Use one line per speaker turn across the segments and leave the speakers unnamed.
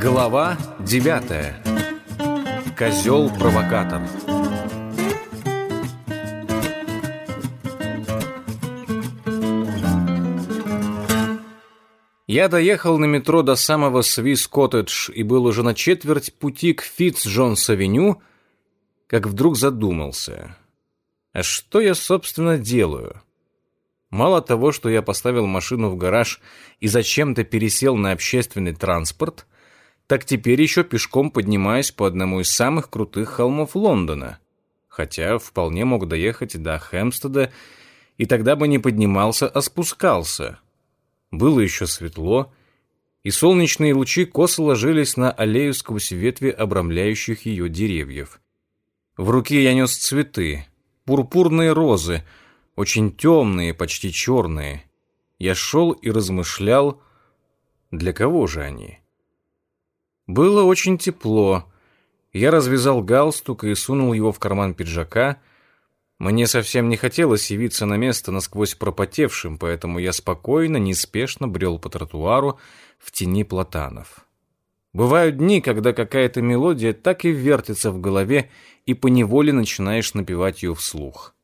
Глава девятая. Козел-провокатор. Я доехал на метро до самого Свис-Коттедж и был уже на четверть пути к Фитц-Джонс-авеню, как вдруг задумался. А что я, собственно, делаю? Мало того, что я поставил машину в гараж и зачем-то пересел на общественный транспорт, так теперь еще пешком поднимаюсь по одному из самых крутых холмов Лондона. Хотя вполне мог доехать до Хэмстеда, и тогда бы не поднимался, а спускался. Было еще светло, и солнечные лучи косо ложились на аллею сквозь ветви обрамляющих ее деревьев. В руке я нес цветы, пурпурные розы, очень темные, почти черные. Я шел и размышлял, для кого же они? Было очень тепло. Я развязал галстук и сунул его в карман пиджака, мне совсем не хотелось явиться на место насквозь пропотевшим, поэтому я спокойно, неспешно брел по тротуару в тени платанов. Бывают дни, когда какая-то мелодия так и вертится в голове, и поневоле начинаешь напевать ее вслух.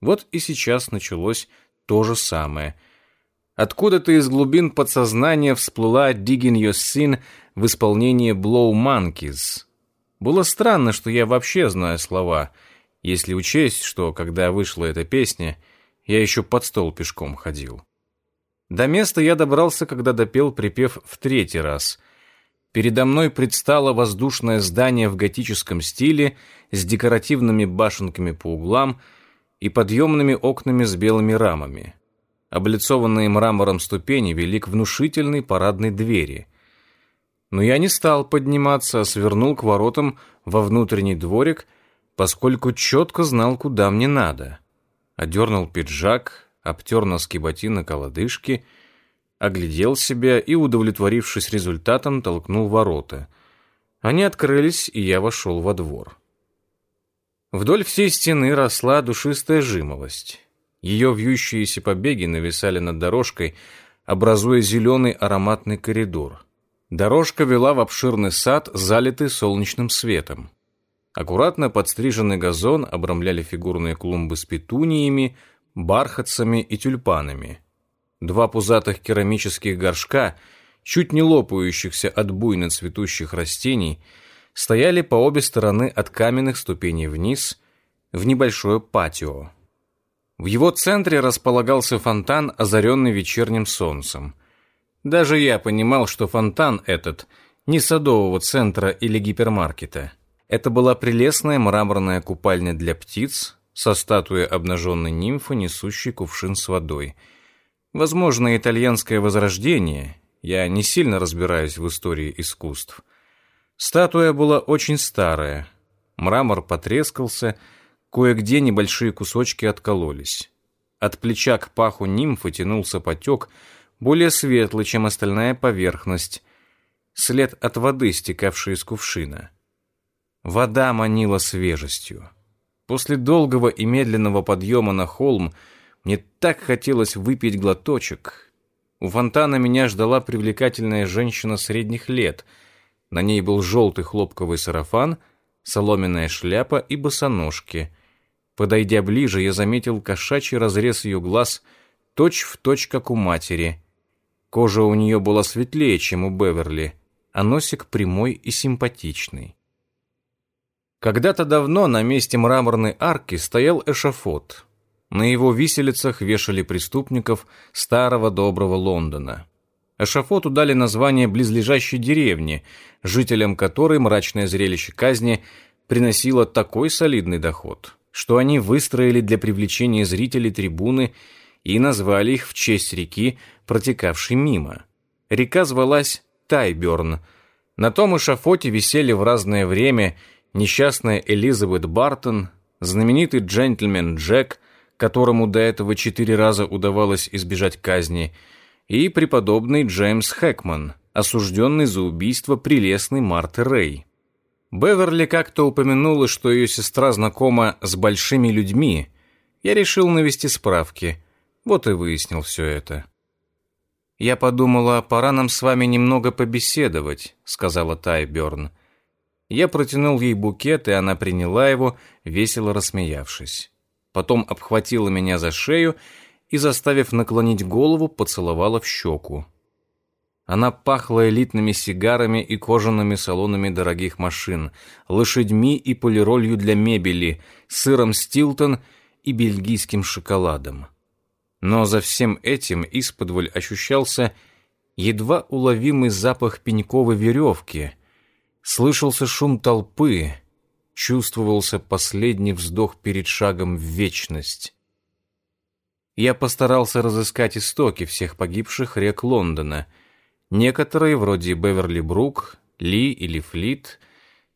Вот и сейчас началось то же самое. Откуда-то из глубин подсознания всплыла «Digging Your Sin» в исполнении «Blow Monkeys». Было странно, что я вообще знаю слова — если учесть, что, когда вышла эта песня, я еще под стол пешком ходил. До места я добрался, когда допел припев в третий раз. Передо мной предстало воздушное здание в готическом стиле с декоративными башенками по углам и подъемными окнами с белыми рамами. Облицованные мрамором ступени вели к внушительной парадной двери. Но я не стал подниматься, а свернул к воротам во внутренний дворик — поскольку четко знал, куда мне надо. Одернул пиджак, обтер носки ботинок о лодыжки, оглядел себя и, удовлетворившись результатом, толкнул ворота. Они открылись, и я вошел во двор. Вдоль всей стены росла душистая жимолость. Ее вьющиеся побеги нависали над дорожкой, образуя зеленый ароматный коридор. Дорожка вела в обширный сад, залитый солнечным светом. Аккуратно подстриженный газон обрамляли фигурные клумбы с петуниями, бархатцами и тюльпанами. Два пузатых керамических горшка, чуть не лопающихся от буйно цветущих растений, стояли по обе стороны от каменных ступеней вниз в небольшое патио. В его центре располагался фонтан, озаренный вечерним солнцем. Даже я понимал, что фонтан этот не садового центра или гипермаркета – это была прелестная мраморная купальня для птиц со статуей обнаженной нимфы, несущей кувшин с водой. Возможно, итальянское возрождение. Я не сильно разбираюсь в истории искусств. Статуя была очень старая. Мрамор потрескался, кое-где небольшие кусочки откололись. От плеча к паху нимфы тянулся потек, более светлый, чем остальная поверхность, след от воды, стекавшей из кувшина. Вода манила свежестью. После долгого и медленного подъема на холм мне так хотелось выпить глоточек. У фонтана меня ждала привлекательная женщина средних лет. На ней был желтый хлопковый сарафан, соломенная шляпа и босоножки. Подойдя ближе, я заметил кошачий разрез ее глаз, точь в точь, как у матери. Кожа у нее была светлее, чем у Беверли, а носик прямой и симпатичный. Когда-то давно на месте мраморной арки стоял эшафот. На его виселицах вешали преступников старого доброго Лондона. Эшафоту дали название близлежащей деревни, жителям которой мрачное зрелище казни приносило такой солидный доход, что они выстроили для привлечения зрителей трибуны и назвали их в честь реки, протекавшей мимо. Река звалась Тайберн. На том эшафоте висели в разное время – несчастная Элизабет Бартон, знаменитый джентльмен Джек, которому до этого четыре раза удавалось избежать казни, и преподобный Джеймс Хэкман, осужденный за убийство прелестной Марты Рэй. Беверли как-то упомянула, что ее сестра знакома с большими людьми, Я решил навести справки. Вот и выяснил все это. «Я подумала, пора нам с вами немного побеседовать», — сказала Тайберн. Я протянул ей букет, и она приняла его, весело рассмеявшись. Потом обхватила меня за шею и, заставив наклонить голову, поцеловала в щеку. Она пахла элитными сигарами и кожаными салонами дорогих машин, лошадьми и полиролью для мебели, сыром Стилтон и бельгийским шоколадом. Но за всем этим исподволь ощущался едва уловимый запах пеньковой веревки, слышался шум толпы, чувствовался последний вздох перед шагом в вечность. Я постарался разыскать истоки всех погибших рек Лондона — Некоторые, вроде Беверли-Брук, Ли или Флит,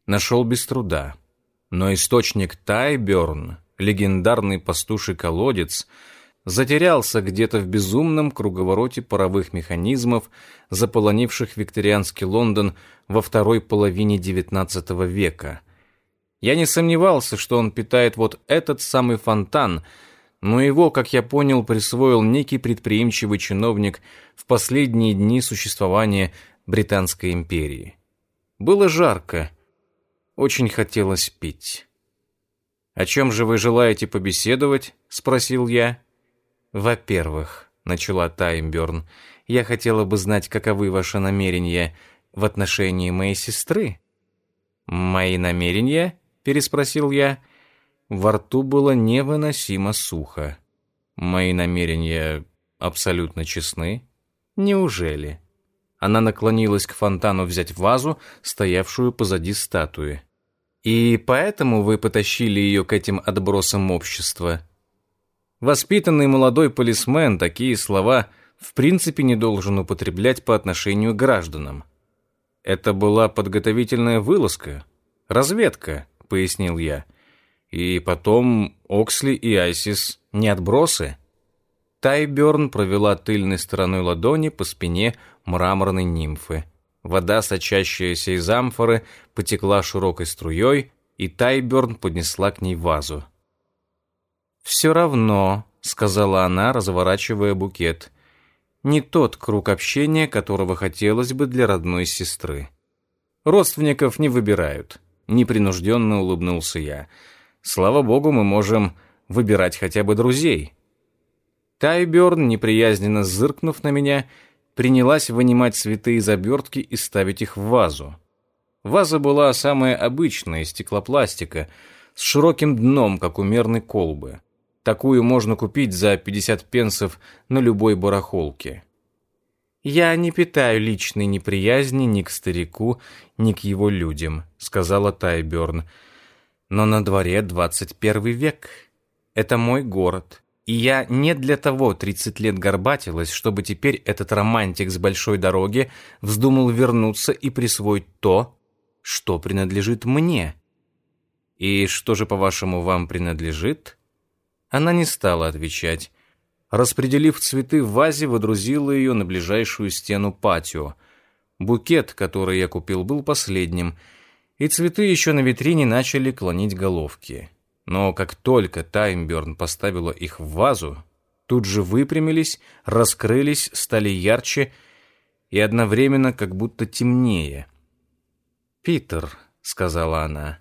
нашел без труда. Но источник Тайберн, легендарный пастуший колодец, затерялся где-то в безумном круговороте паровых механизмов, заполонивших викторианский Лондон во второй половине XIX века. Я не сомневался, что он питает вот этот самый фонтан – но его, как я понял, присвоил некий предприимчивый чиновник в последние дни существования Британской империи. Было жарко, очень хотелось пить. «О чем же вы желаете побеседовать?» — спросил я. «Во-первых», — начала Таймберн, — «я хотела бы знать, каковы ваши намерения в отношении моей сестры». «Мои намерения?» — переспросил я. Во рту было невыносимо сухо. Мои намерения абсолютно честны. Неужели? Она наклонилась к фонтану взять вазу, стоявшую позади статуи. И поэтому вы потащили ее к этим отбросам общества. Воспитанный молодой полисмен такие слова в принципе не должен употреблять по отношению к гражданам. Это была подготовительная вылазка, разведка, пояснил я. И потом Оксли и Айсис не отбросы. Тайберн провела тыльной стороной ладони по спине мраморной нимфы. Вода, сочащаяся из амфоры, потекла широкой струей, и Тайберн поднесла к ней вазу. «Все равно», — сказала она, разворачивая букет, «не тот круг общения, которого хотелось бы для родной сестры. Родственников не выбирают», — непринужденно улыбнулся я, — Слава богу, мы можем выбирать хотя бы друзей. Тайберн, неприязненно зыркнув на меня, принялась вынимать цветы из обертки и ставить их в вазу. Ваза была самая обычная, стеклопластика, с широким дном, как у мерной колбы. Такую можно купить за 50 пенсов на любой барахолке. «Я не питаю личной неприязни ни к старику, ни к его людям», — сказала Тайберн, — но на дворе 21 век. Это мой город. И я не для того 30 лет горбатилась, чтобы теперь этот романтик с большой дороги вздумал вернуться и присвоить то, что принадлежит мне. И что же, по-вашему, вам принадлежит? Она не стала отвечать. Распределив цветы в вазе, водрузила ее на ближайшую стену патио. Букет, который я купил, был последним — и цветы еще на витрине начали клонить головки. Но как только Таймберн поставила их в вазу, тут же выпрямились, раскрылись, стали ярче и одновременно как будто темнее. «Питер», — сказала она,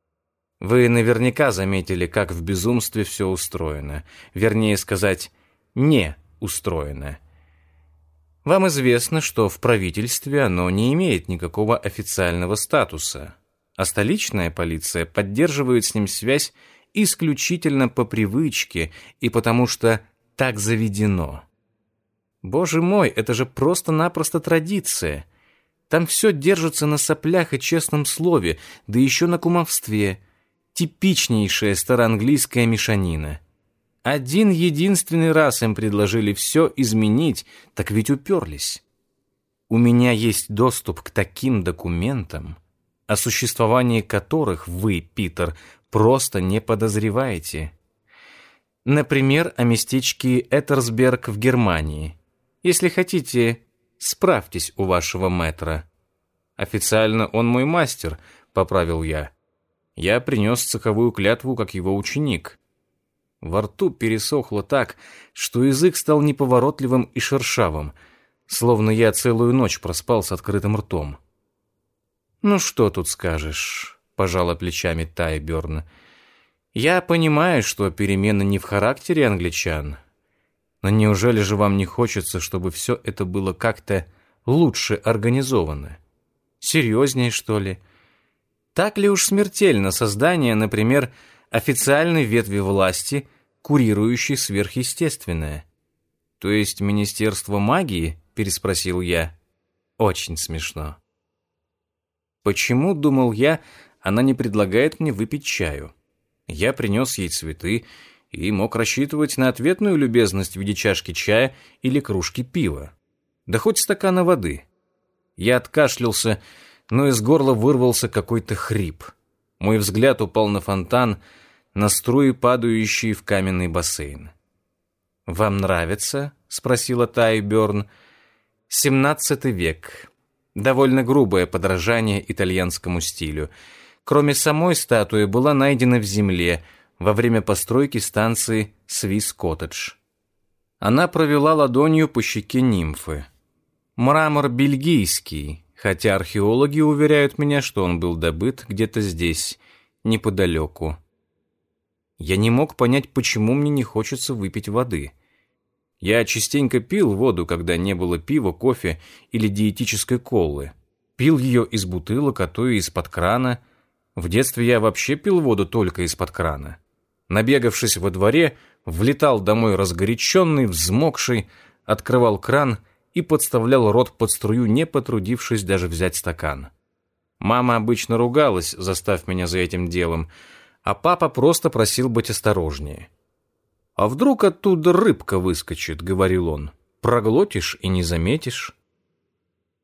— «вы наверняка заметили, как в безумстве все устроено. Вернее сказать, не устроено». Вам известно, что в правительстве оно не имеет никакого официального статуса, а столичная полиция поддерживает с ним связь исключительно по привычке и потому что так заведено. Боже мой, это же просто-напросто традиция. Там все держится на соплях и честном слове, да еще на кумовстве. Типичнейшая староанглийская мешанина. Один единственный раз им предложили все изменить, так ведь уперлись. У меня есть доступ к таким документам, о существовании которых вы, Питер, просто не подозреваете. Например, о местечке Этерсберг в Германии. Если хотите, справьтесь у вашего мэтра. Официально он мой мастер, поправил я. Я принес цеховую клятву как его ученик. Во рту пересохло так, что язык стал неповоротливым и шершавым, словно я целую ночь проспал с открытым ртом. «Ну что тут скажешь?» — пожала плечами Тайберн. «Я понимаю, что перемена не в характере англичан, но неужели же вам не хочется, чтобы все это было как-то лучше организовано? Серьезнее, что ли? Так ли уж смертельно создание, например, официальной ветви власти, курирующей сверхъестественное? То есть Министерство магии? Переспросил я. Очень смешно. Почему, думал я, она не предлагает мне выпить чаю? Я принес ей цветы и мог рассчитывать на ответную любезность в виде чашки чая или кружки пива. Да хоть стакана воды. Я откашлялся, но из горла вырвался какой-то хрип. Мой взгляд упал на фонтан, на струи, падающие в каменный бассейн. «Вам нравится?» — спросила Тай Бёрн. «Семнадцатый век. Довольно грубое подражание итальянскому стилю. Кроме самой статуи была найдена в земле во время постройки станции Свис-Коттедж. Она провела ладонью по щеке нимфы. Мрамор бельгийский, хотя археологи уверяют меня, что он был добыт где-то здесь, неподалеку. Я не мог понять, почему мне не хочется выпить воды. Я частенько пил воду, когда не было пива, кофе или диетической колы. Пил ее из бутылок, а то и из-под крана. В детстве я вообще пил воду только из-под крана. Набегавшись во дворе, влетал домой разгоряченный, взмокший, открывал кран и подставлял рот под струю, не потрудившись даже взять стакан. Мама обычно ругалась, заставь меня за этим делом, а папа просто просил быть осторожнее. «А вдруг оттуда рыбка выскочит?» — говорил он. «Проглотишь и не заметишь».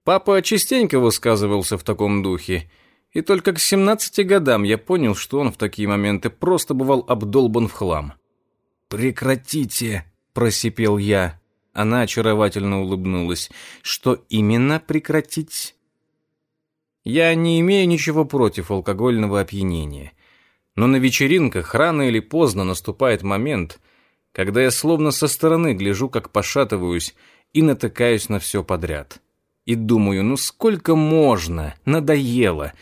Папа частенько высказывался в таком духе, и только к 17 годам я понял, что он в такие моменты просто бывал обдолбан в хлам. «Прекратите!» — просипел я. Она очаровательно улыбнулась. «Что именно прекратить?» Я не имею ничего против алкогольного опьянения. Но на вечеринках рано или поздно наступает момент, когда я словно со стороны гляжу, как пошатываюсь и натыкаюсь на все подряд. И думаю, ну сколько можно, надоело,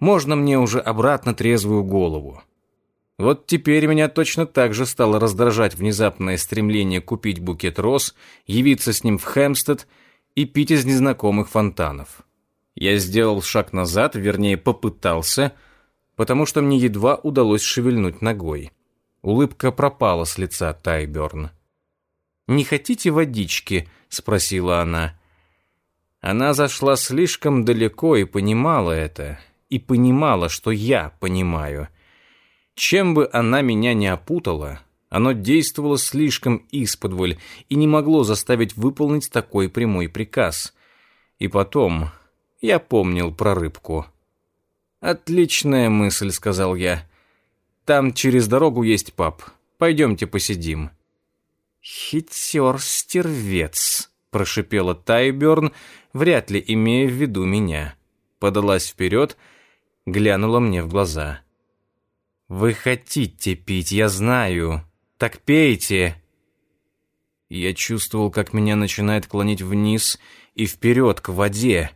можно мне уже обратно трезвую голову. Вот теперь меня точно так же стало раздражать внезапное стремление купить букет роз, явиться с ним в Хэмстед и пить из незнакомых фонтанов. Я сделал шаг назад, вернее, попытался — потому что мне едва удалось шевельнуть ногой. Улыбка пропала с лица Тайберн. «Не хотите водички?» — спросила она. Она зашла слишком далеко и понимала это, и понимала, что я понимаю. Чем бы она меня не опутала, оно действовало слишком исподволь и не могло заставить выполнить такой прямой приказ. И потом я помнил про рыбку. «Отличная мысль», — сказал я. «Там через дорогу есть паб. Пойдемте посидим». «Хитер-стервец», — прошипела Тайберн, вряд ли имея в виду меня. Подалась вперед, глянула мне в глаза. «Вы хотите пить, я знаю. Так пейте». Я чувствовал, как меня начинает клонить вниз и вперед к воде.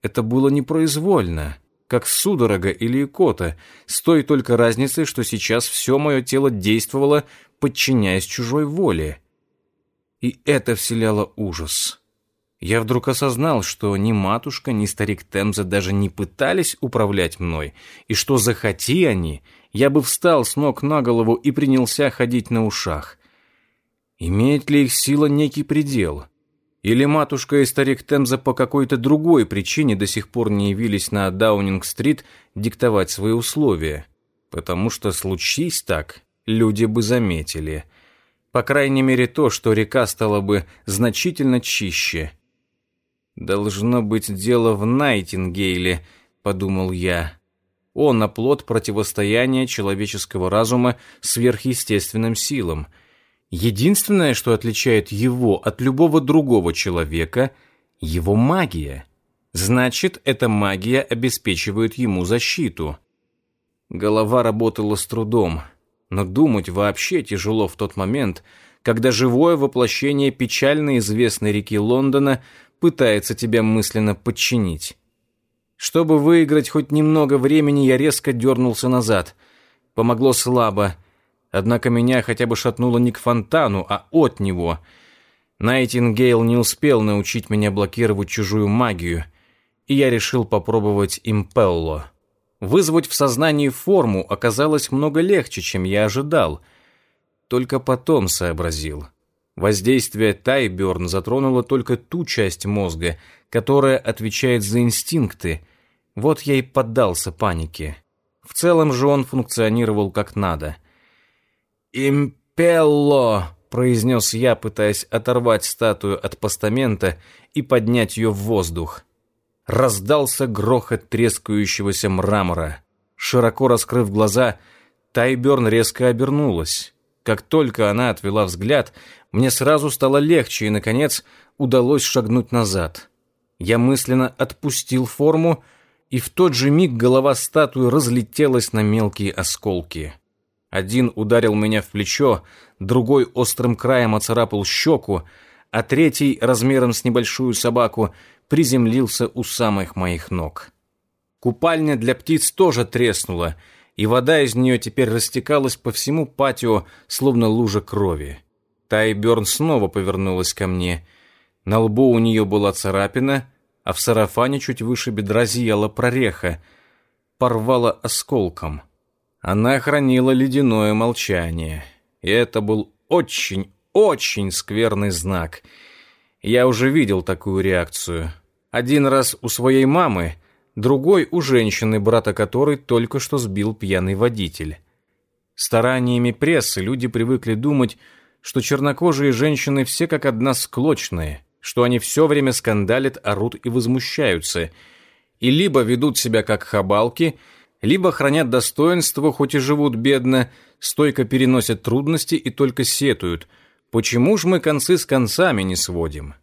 Это было непроизвольно как судорога или икота, с той только разницей, что сейчас все мое тело действовало, подчиняясь чужой воле. И это вселяло ужас. Я вдруг осознал, что ни матушка, ни старик Темза даже не пытались управлять мной, и что захоти они, я бы встал с ног на голову и принялся ходить на ушах. Имеет ли их сила некий предел? Или матушка и старик Темза по какой-то другой причине до сих пор не явились на Даунинг-стрит диктовать свои условия? Потому что случись так, люди бы заметили. По крайней мере то, что река стала бы значительно чище. «Должно быть дело в Найтингейле», — подумал я. Он оплот противостояния человеческого разума сверхъестественным силам — Единственное, что отличает его от любого другого человека – его магия. Значит, эта магия обеспечивает ему защиту. Голова работала с трудом. но думать вообще тяжело в тот момент, когда живое воплощение печально известной реки Лондона пытается тебя мысленно подчинить. Чтобы выиграть хоть немного времени, я резко дернулся назад. Помогло слабо, однако меня хотя бы шатнуло не к фонтану, а от него. Найтингейл не успел научить меня блокировать чужую магию, и я решил попробовать импелло. Вызвать в сознании форму оказалось много легче, чем я ожидал — только потом сообразил. Воздействие Тайберн затронуло только ту часть мозга, которая отвечает за инстинкты. Вот я и поддался панике. В целом же он функционировал как надо. «Импелло!» — произнес я, пытаясь оторвать статую от постамента и поднять ее в воздух. Раздался грохот трескающегося мрамора. Широко раскрыв глаза, Тайберн резко обернулась. Как только она отвела взгляд, мне сразу стало легче, и, наконец, удалось шагнуть назад. Я мысленно отпустил форму, и в тот же миг голова статуи разлетелась на мелкие осколки. Один ударил меня в плечо, другой острым краем оцарапал щеку, а третий, размером с небольшую собаку, приземлился у самых моих ног. Купальня для птиц тоже треснула — и вода из нее теперь растекалась по всему патио, словно лужа крови. Тайберн снова повернулась ко мне. На лбу у нее была царапина, а в сарафане чуть выше бедра зияла прореха. Порвала осколком. Она хранила ледяное молчание. И это был очень, очень скверный знак. Я уже видел такую реакцию. Один раз у своей мамы — другой у женщины, брата которой только что сбил пьяный водитель. Стараниями прессы люди привыкли думать, что чернокожие женщины все как одна склочные, что они все время скандалят, орут и возмущаются, и либо ведут себя как хабалки, либо хранят достоинство, хоть и живут бедно, стойко переносят трудности и только сетуют. Почему ж мы концы с концами не сводим?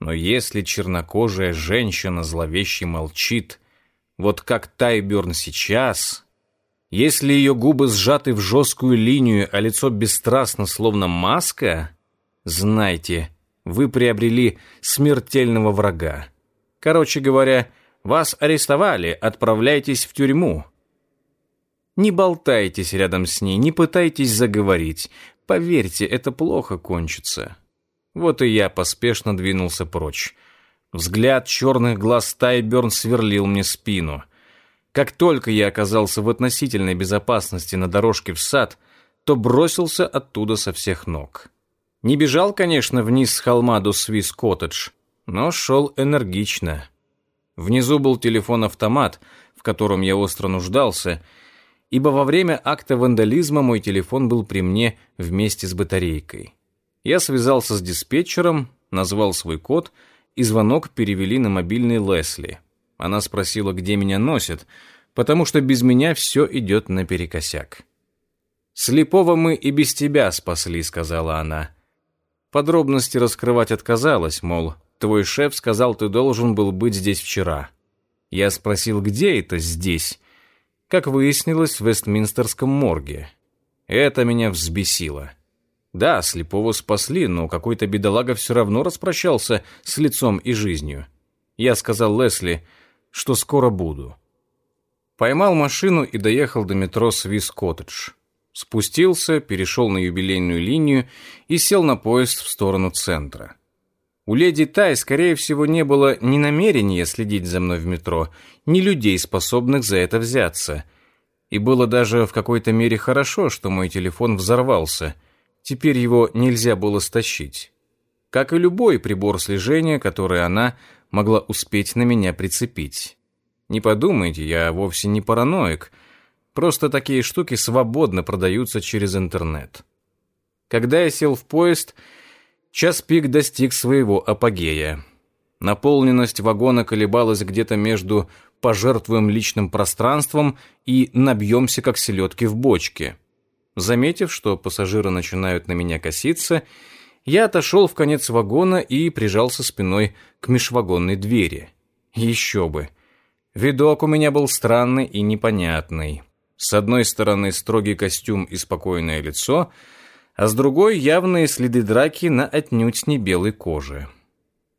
Но если чернокожая женщина зловеще молчит, вот как Тайберн сейчас, если ее губы сжаты в жесткую линию, а лицо бесстрастно, словно маска, знайте, вы приобрели смертельного врага. Короче говоря, вас арестовали, отправляйтесь в тюрьму. Не болтайтесь рядом с ней, не пытайтесь заговорить. Поверьте, это плохо кончится. Вот и я поспешно двинулся прочь. Взгляд черных глаз Тайберн сверлил мне спину. Как только я оказался в относительной безопасности на дорожке в сад, то бросился оттуда со всех ног. Не бежал, конечно, вниз с холма до Свис-Коттедж, но шел энергично. Внизу был телефон-автомат, в котором я остро нуждался, ибо во время акта вандализма мой телефон был при мне вместе с батарейкой. Я связался с диспетчером, назвал свой код, и звонок перевели на мобильный Лесли. Она спросила, где меня носят, потому что без меня все идет наперекосяк. «Слепого мы и без тебя спасли», — сказала она. Подробности раскрывать отказалась, мол, твой шеф сказал, ты должен был быть здесь вчера. Я спросил, где это здесь? Как выяснилось, в Вестминстерском морге. Это меня взбесило. Да, слепого спасли, но какой-то бедолага все равно распрощался с лицом и жизнью. Я сказал Лесли, что скоро буду. Поймал машину и доехал до метро Свис-Коттедж. Спустился, перешел на юбилейную линию и сел на поезд в сторону центра. У леди Тай, скорее всего, не было ни намерения следить за мной в метро, ни людей, способных за это взяться. И было даже в какой-то мере хорошо, что мой телефон взорвался — Теперь его нельзя было стащить. Как и любой прибор слежения, который она могла успеть на меня прицепить. Не подумайте, я вовсе не параноик. Просто такие штуки свободно продаются через интернет. Когда я сел в поезд, час пик достиг своего апогея. Наполненность вагона колебалась где-то между «пожертвуем личным пространством» и «набьемся, как селедки в бочке». Заметив, что пассажиры начинают на меня коситься, я отошел в конец вагона и прижался спиной к межвагонной двери. Еще бы. Видок у меня был странный и непонятный. С одной стороны строгий костюм и спокойное лицо, а с другой явные следы драки на отнюдь не белой коже.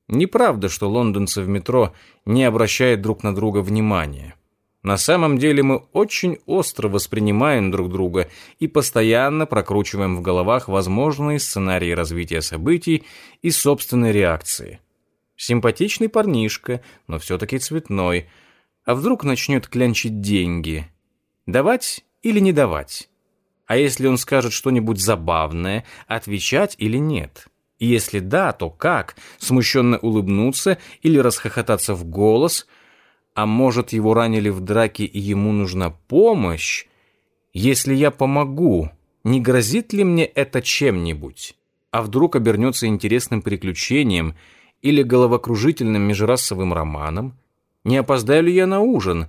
Неправда, что лондонцы в метро не обращают друг на друга внимания. На самом деле мы очень остро воспринимаем друг друга и постоянно прокручиваем в головах возможные сценарии развития событий и собственной реакции. Симпатичный парнишка, но все-таки цветной. А вдруг начнет клянчить деньги? Давать или не давать? А если он скажет что-нибудь забавное, отвечать или нет? И если да, то как? Смущенно улыбнуться или расхохотаться в голос – а может, его ранили в драке и ему нужна помощь? Если я помогу, не грозит ли мне это чем-нибудь? А вдруг обернется интересным приключением или головокружительным межрасовым романом? Не опоздаю ли я на ужин?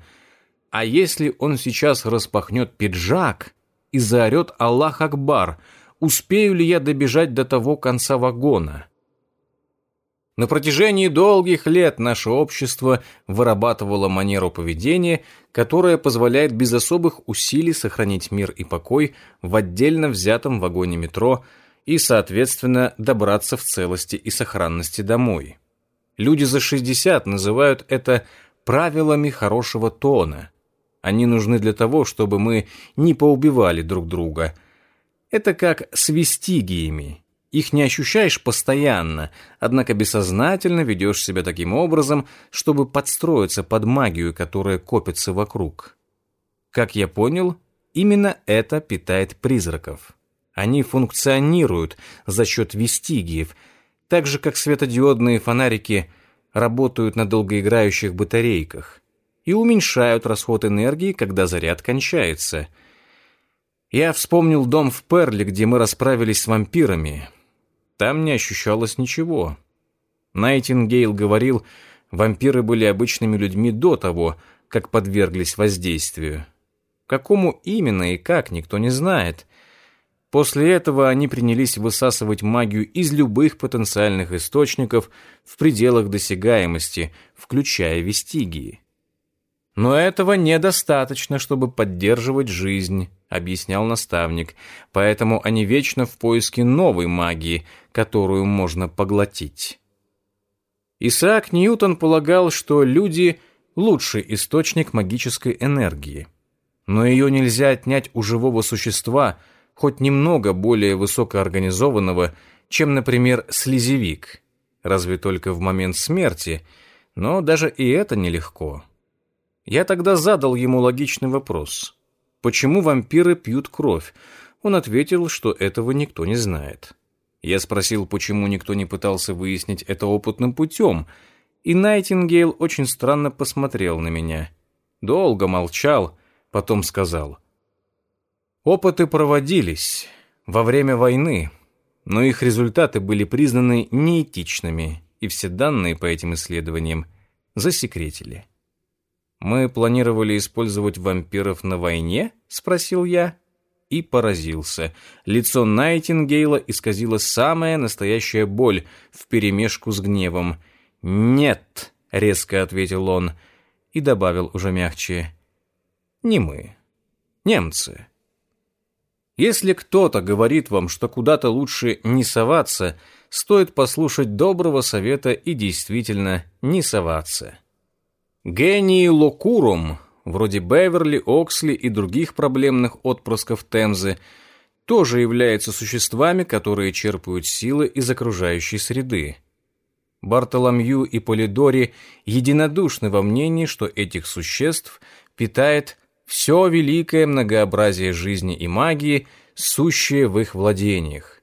А если он сейчас распахнет пиджак и заорет «Аллах Акбар», успею ли я добежать до того конца вагона? На протяжении долгих лет наше общество вырабатывало манеру поведения, которая позволяет без особых усилий сохранить мир и покой в отдельно взятом вагоне метро и, соответственно, добраться в целости и сохранности домой. Люди за 60 называют это правилами хорошего тона. Они нужны для того, чтобы мы не поубивали друг друга. Это как с вестигиями их не ощущаешь постоянно, однако бессознательно ведешь себя таким образом, чтобы подстроиться под магию, которая копится вокруг. Как я понял, именно это питает призраков. Они функционируют за счет вестигиев, так же, как светодиодные фонарики работают на долгоиграющих батарейках и уменьшают расход энергии, когда заряд кончается. Я вспомнил дом в Перле, где мы расправились с вампирами. Там не ощущалось ничего. Найтингейл говорил, вампиры были обычными людьми до того, как подверглись воздействию. Какому именно и как, никто не знает. После этого они принялись высасывать магию из любых потенциальных источников в пределах досягаемости, включая вестигии. Но этого недостаточно, чтобы поддерживать жизнь, объяснял наставник, поэтому они вечно в поиске новой магии, которую можно поглотить. Исаак Ньютон полагал, что люди – лучший источник магической энергии. Но ее нельзя отнять у живого существа, хоть немного более высокоорганизованного, чем, например, слезевик. Разве только в момент смерти, но даже и это нелегко. Я тогда задал ему логичный вопрос. Почему вампиры пьют кровь? Он ответил, что этого никто не знает. Я спросил, почему никто не пытался выяснить это опытным путем, и Найтингейл очень странно посмотрел на меня. Долго молчал, потом сказал. Опыты проводились во время войны, но их результаты были признаны неэтичными, и все данные по этим исследованиям засекретили. «Мы планировали использовать вампиров на войне?» — спросил я. И поразился. Лицо Найтингейла исказило самая настоящая боль вперемешку с гневом. «Нет», — резко ответил он и добавил уже мягче. «Не мы. Немцы». Если кто-то говорит вам, что куда-то лучше не соваться, стоит послушать доброго совета и действительно не соваться. Гении Локурум, вроде Беверли, Оксли и других проблемных отпрысков Темзы, тоже являются существами, которые черпают силы из окружающей среды. Бартоломью и Полидори единодушны во мнении, что этих существ питает все великое многообразие жизни и магии, сущее в их владениях.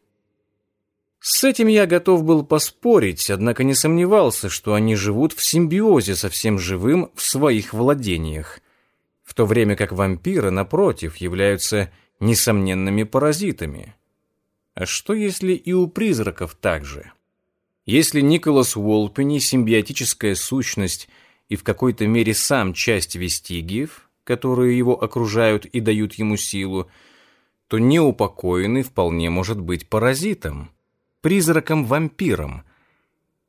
С этим я готов был поспорить, однако не сомневался, что они живут в симбиозе со всем живым в своих владениях, в то время как вампиры, напротив, являются несомненными паразитами. А что если и у призраков так же? Если Николас Уолпени – симбиотическая сущность и в какой-то мере сам часть вестигиев, которые его окружают и дают ему силу, то неупокоенный вполне может быть паразитом – призраком-вампиром.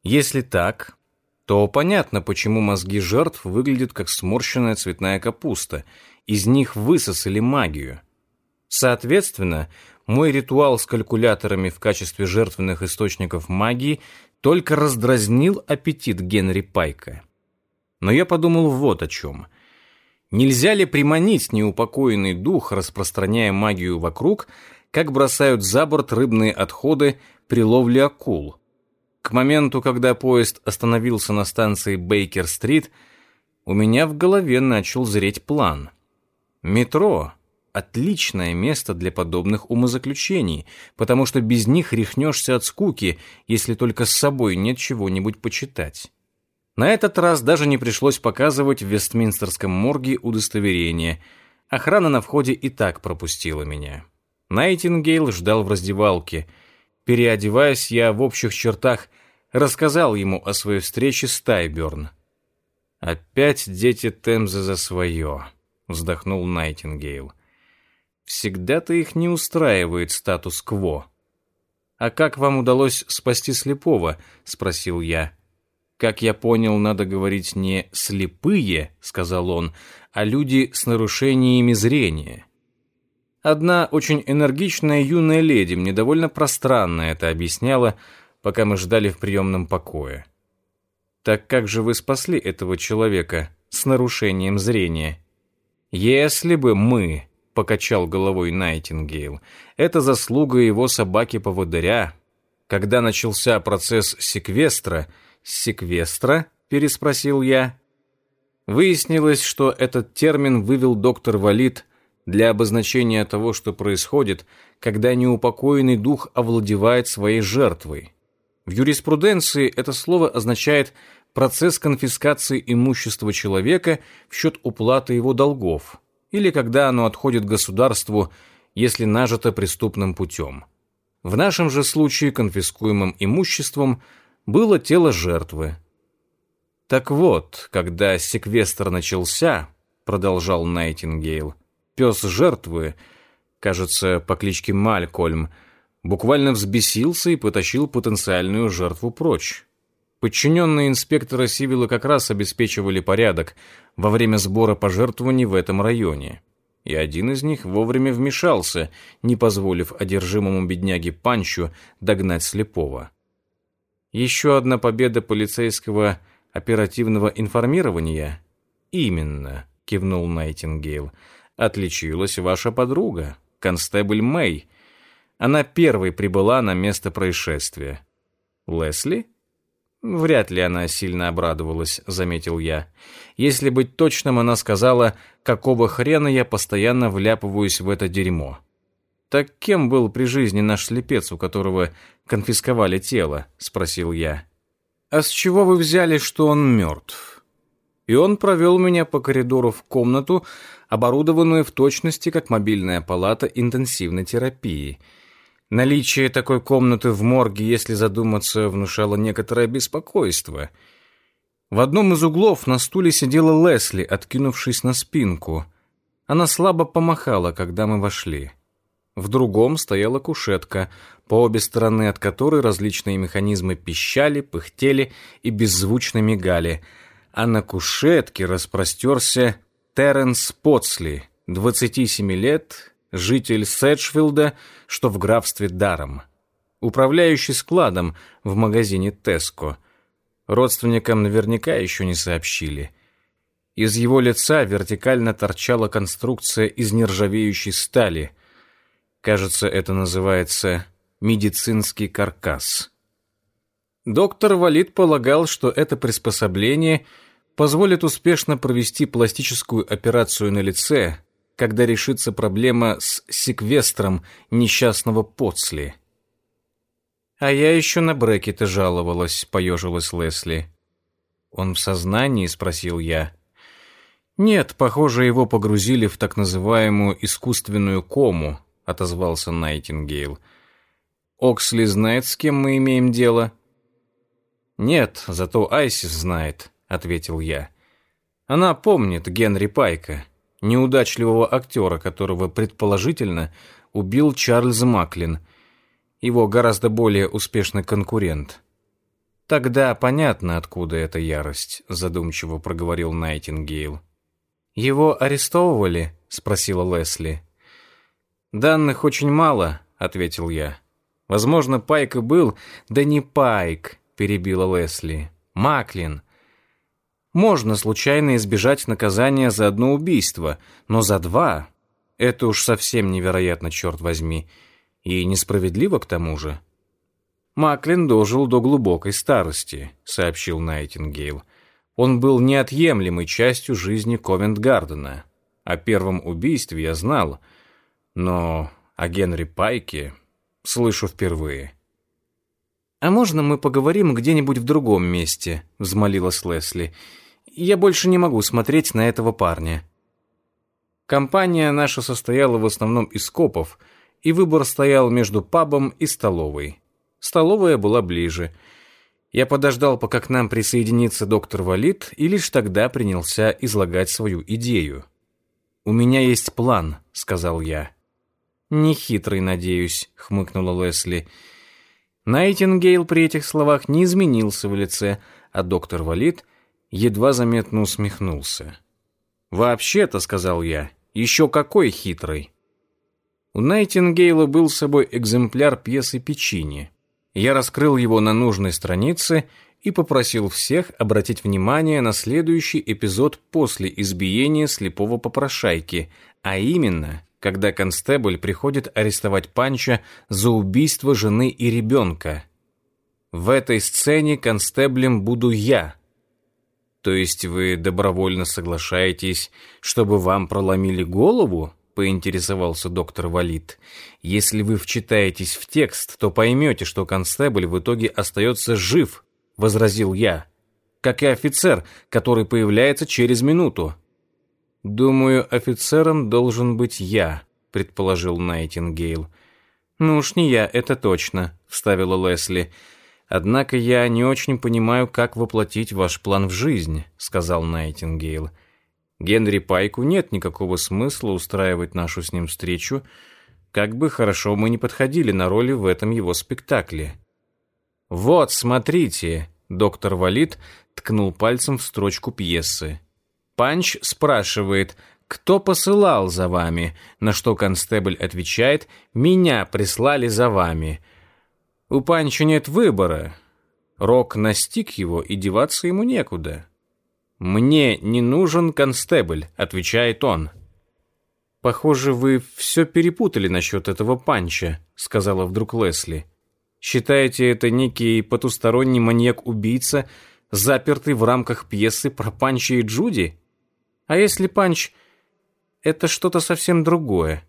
Если так, то понятно, почему мозги жертв выглядят как сморщенная цветная капуста. Из них высосали магию. Соответственно, мой ритуал с калькуляторами в качестве жертвенных источников магии только раздразнил аппетит Генри Пайка. Но я подумал вот о чем. Нельзя ли приманить неупокоенный дух, распространяя магию вокруг, как бросают за борт рыбные отходы при ловле акул? К моменту, когда поезд остановился на станции Бейкер-стрит, у меня в голове начал зреть план. Метро — отличное место для подобных умозаключений, потому что без них рехнешься от скуки, если только с собой нет чего-нибудь почитать. На этот раз даже не пришлось показывать в Вестминстерском морге удостоверение. Охрана на входе и так пропустила меня. Найтингейл ждал в раздевалке. Переодеваясь, я в общих чертах рассказал ему о своей встрече с Тайберн. «Опять дети Темзы за свое», — вздохнул Найтингейл. «Всегда-то их не устраивает статус-кво». «А как вам удалось спасти слепого?» — спросил я. «Как я понял, надо говорить не «слепые», — сказал он, а люди с нарушениями зрения. Одна очень энергичная юная леди мне довольно пространно это объясняла, пока мы ждали в приемном покое. «Так как же вы спасли этого человека с нарушением зрения?» «Если бы мы», — покачал головой Найтингейл, — «это заслуга его собаки-поводыря. Когда начался процесс секвестра, «Секвестра?» – переспросил я. Выяснилось, что этот термин вывел доктор Валид для обозначения того, что происходит, когда неупокоенный дух овладевает своей жертвой. В юриспруденции это слово означает процесс конфискации имущества человека в счет уплаты его долгов, или когда оно отходит государству, если нажито преступным путем. В нашем же случае конфискуемым имуществом – было тело жертвы. Так вот, когда секвестр начался, продолжал Найтингейл, пес жертвы, кажется, по кличке Малькольм, буквально взбесился и потащил потенциальную жертву прочь. Подчиненные инспектора Сивила как раз обеспечивали порядок во время сбора пожертвований в этом районе. И один из них вовремя вмешался, не позволив одержимому бедняге Панчу догнать слепого. Еще одна победа полицейского оперативного информирования? Именно, кивнул Найтингейл. Отличилась ваша подруга, констебль Мэй. Она первой прибыла на место происшествия. Лесли? Вряд ли она сильно обрадовалась, заметил я. Если быть точным, она сказала, какого хрена я постоянно вляпываюсь в это дерьмо. Так кем был при жизни наш слепец, у которого конфисковали тело?» — спросил я. «А с чего вы взяли, что он мертв?» И он провел меня по коридору в комнату, оборудованную в точности как мобильная палата интенсивной терапии. Наличие такой комнаты в морге, если задуматься, внушало некоторое беспокойство. В одном из углов на стуле сидела Лесли, откинувшись на спинку. Она слабо помахала, когда мы вошли. В другом стояла кушетка, по обе стороны от которой различные механизмы пищали, пыхтели и беззвучно мигали, а на кушетке распростерся Терренс Потсли, 27 лет, житель Сэджфилда, что в графстве Даром, управляющий складом в магазине Теско. Родственникам наверняка еще не сообщили. Из его лица вертикально торчала конструкция из нержавеющей стали – Кажется, это называется медицинский каркас. Доктор Валид полагал, что это приспособление позволит успешно провести пластическую операцию на лице, когда решится проблема с секвестром несчастного Поцли. «А я еще на брекеты жаловалась», — поежилась Лесли. «Он в сознании?» — спросил я. «Нет, похоже, его погрузили в так называемую искусственную кому, — отозвался Найтингейл. «Оксли знает, с кем мы имеем дело?» «Нет, зато Айсис знает», — ответил я. «Она помнит Генри Пайка, неудачливого актера, которого, предположительно, убил Чарльз Маклин, его гораздо более успешный конкурент». Тогда понятно, откуда эта ярость, задумчиво проговорил Найтингейл. Его арестовывали? спросила Лесли. Данных очень мало, ответил я. Возможно, Пайк и был, да не Пайк, перебила Лесли. Маклин. Можно случайно избежать наказания за одно убийство, но за два — это уж совсем невероятно, черт возьми. И несправедливо к тому же. Маклин дожил до глубокой старости, сообщил Найтингейл. Он был неотъемлемой частью жизни Ковент-Гардена. О первом убийстве я знал, но о Генри Пайке слышу впервые. «А можно мы поговорим где-нибудь в другом месте?» — взмолилась Лесли. Больше не могу смотреть на этого парня. Компания наша состояла в основном из копов, и выбор стоял между пабом и столовой. Столовая была ближе. Я подождал, пока к нам присоединится доктор Валит, и лишь тогда принялся излагать свою идею. «У меня есть план», — сказал я. «Нехитрый, надеюсь», — хмыкнула Лесли. Найтингейл при этих словах не изменился в лице, а доктор Валит едва заметно усмехнулся. «Вообще-то», — сказал я, — «еще какой хитрый». У Найтингейла был с собой экземпляр пьесы «Печини». Я раскрыл его на нужной странице и попросил всех обратить внимание на следующий эпизод после избиения слепого попрошайки, а именно, когда констебль приходит арестовать Панча за убийство жены и ребенка. В этой сцене констеблем буду я — то есть вы добровольно соглашаетесь, чтобы вам проломили голову? поинтересовался доктор Валит. Если вы вчитаетесь в текст, то поймете, что констебль в итоге остается жив, возразил я, как и офицер, который появляется через минуту. Думаю, офицером должен быть я, предположил Найтингейл. Ну уж не я, это точно, вставила Лесли. Однако я не очень понимаю, как воплотить ваш план в жизнь, сказал Найтингейл. Генри Пайку нет никакого смысла устраивать нашу с ним встречу, как бы хорошо мы ни подходили на роли в этом его спектакле. Вот, смотрите, доктор Валит ткнул пальцем в строчку пьесы. Панч спрашивает, кто посылал за вами, на что констебль отвечает, меня прислали за вами. У Панча нет выбора. Рок настиг его, и деваться ему некуда. «Мне не нужен констебль», — отвечает он. «Похоже, вы все перепутали насчет этого Панча», — сказала вдруг Лесли. «Считаете, это некий потусторонний маньяк-убийца, запертый в рамках пьесы про Панча и Джуди? А если Панч — это что-то совсем другое?»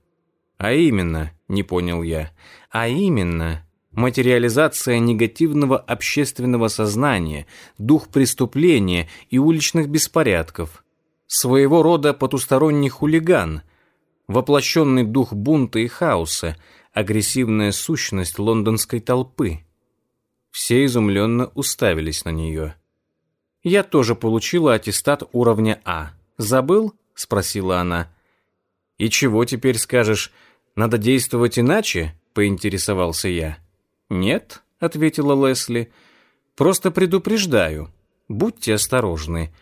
«А именно», — не понял я, — «а именно, материализация негативного общественного сознания, дух преступления и уличных беспорядков, своего рода потусторонний хулиган, воплощенный дух бунта и хаоса, агрессивная сущность лондонской толпы. Все изумленно уставились на нее. «Я тоже получила аттестат уровня А. Забыл?» — спросила она. «И чего теперь скажешь? Надо действовать иначе?» — поинтересовался я. «Нет», — ответила Лесли, — «просто предупреждаю. Будьте осторожны.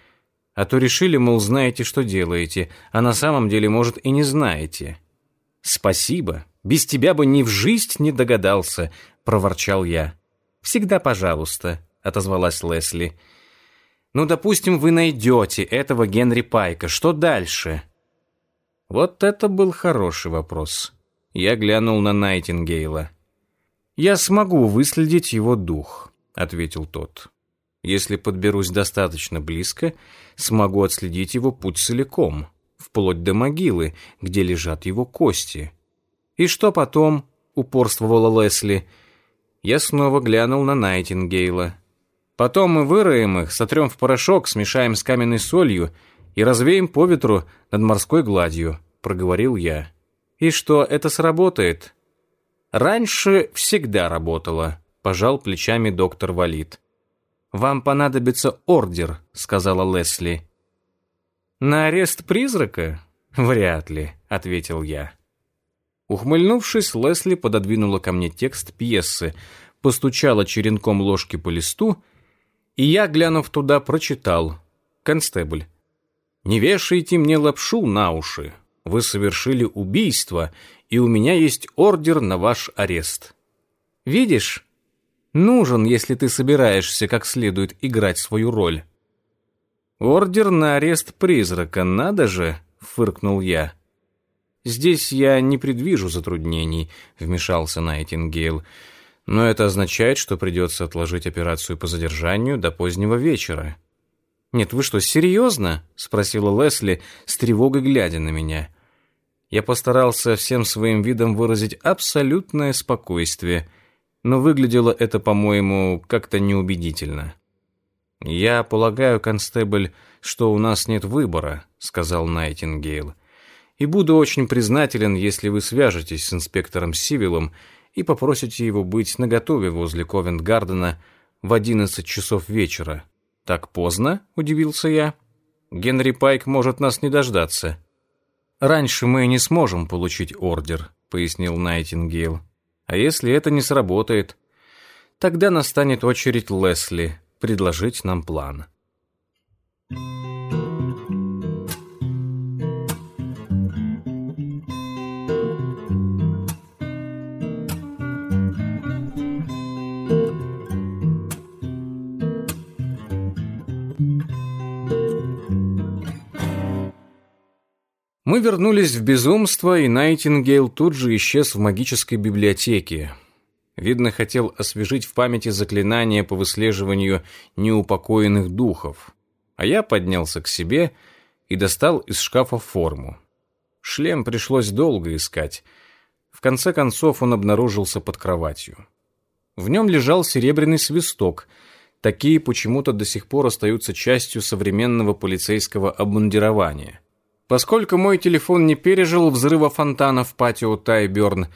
А то решили, мол, знаете, что делаете, а на самом деле, может, и не знаете». «Спасибо. Без тебя бы ни в жизнь не догадался», — проворчал я. «Всегда пожалуйста», — отозвалась Лесли. «Ну, допустим, вы найдете этого Генри Пайка. Что дальше?» Вот это был хороший вопрос. Я глянул на Найтингейла. «Я смогу выследить его дух», — ответил тот. «Если подберусь достаточно близко, смогу отследить его путь целиком, вплоть до могилы, где лежат его кости». «И что потом?» — упорствовала Лесли. Я снова глянул на Найтингейла. «Потом мы выроем их, сотрем в порошок, смешаем с каменной солью и развеем по ветру над морской гладью», — проговорил я. «И что, это сработает?» Раньше всегда работала, пожал плечами доктор Валит. Вам понадобится ордер, сказала Лесли. На арест призрака? Вряд ли, ответил я. Ухмыльнувшись, Лесли пододвинула ко мне текст пьесы, постучала черенком ложки по листу И я, глянув туда, прочитал. Констебль. «Не вешайте мне лапшу на уши. Вы совершили убийство, и у меня есть ордер на ваш арест». «Видишь? Нужен, если ты собираешься как следует играть свою роль». «Ордер на арест призрака, надо же!» — фыркнул я. «Здесь я не предвижу затруднений», — вмешался Найтингейл. «Но это означает, что придется отложить операцию по задержанию до позднего вечера». «Нет, вы что, серьезно?» — спросила Лесли, с тревогой глядя на меня. Я постарался всем своим видом выразить абсолютное спокойствие, но выглядело это, по-моему, как-то неубедительно. «Я полагаю, констебль, что у нас нет выбора», — сказал Найтингейл и буду очень признателен, если вы свяжетесь с инспектором Сивилом и попросите его быть наготове возле Ковент-Гардена в одиннадцать часов вечера. Так поздно? удивился я. Генри Пайк может нас не дождаться. Раньше мы не сможем получить ордер, пояснил Найтингейл. А если это не сработает, тогда настанет очередь Лесли предложить нам план. Thank Мы вернулись в безумство, и Найтингейл тут же исчез в магической библиотеке. Видно, хотел освежить в памяти заклинания по выслеживанию неупокоенных духов. А я поднялся к себе и достал из шкафа форму. Шлем пришлось долго искать. В конце концов он обнаружился под кроватью. В нем лежал серебряный свисток. Такие почему-то до сих пор остаются частью современного полицейского обмундирования. Поскольку мой телефон не пережил взрыва фонтана в патио Тайберн,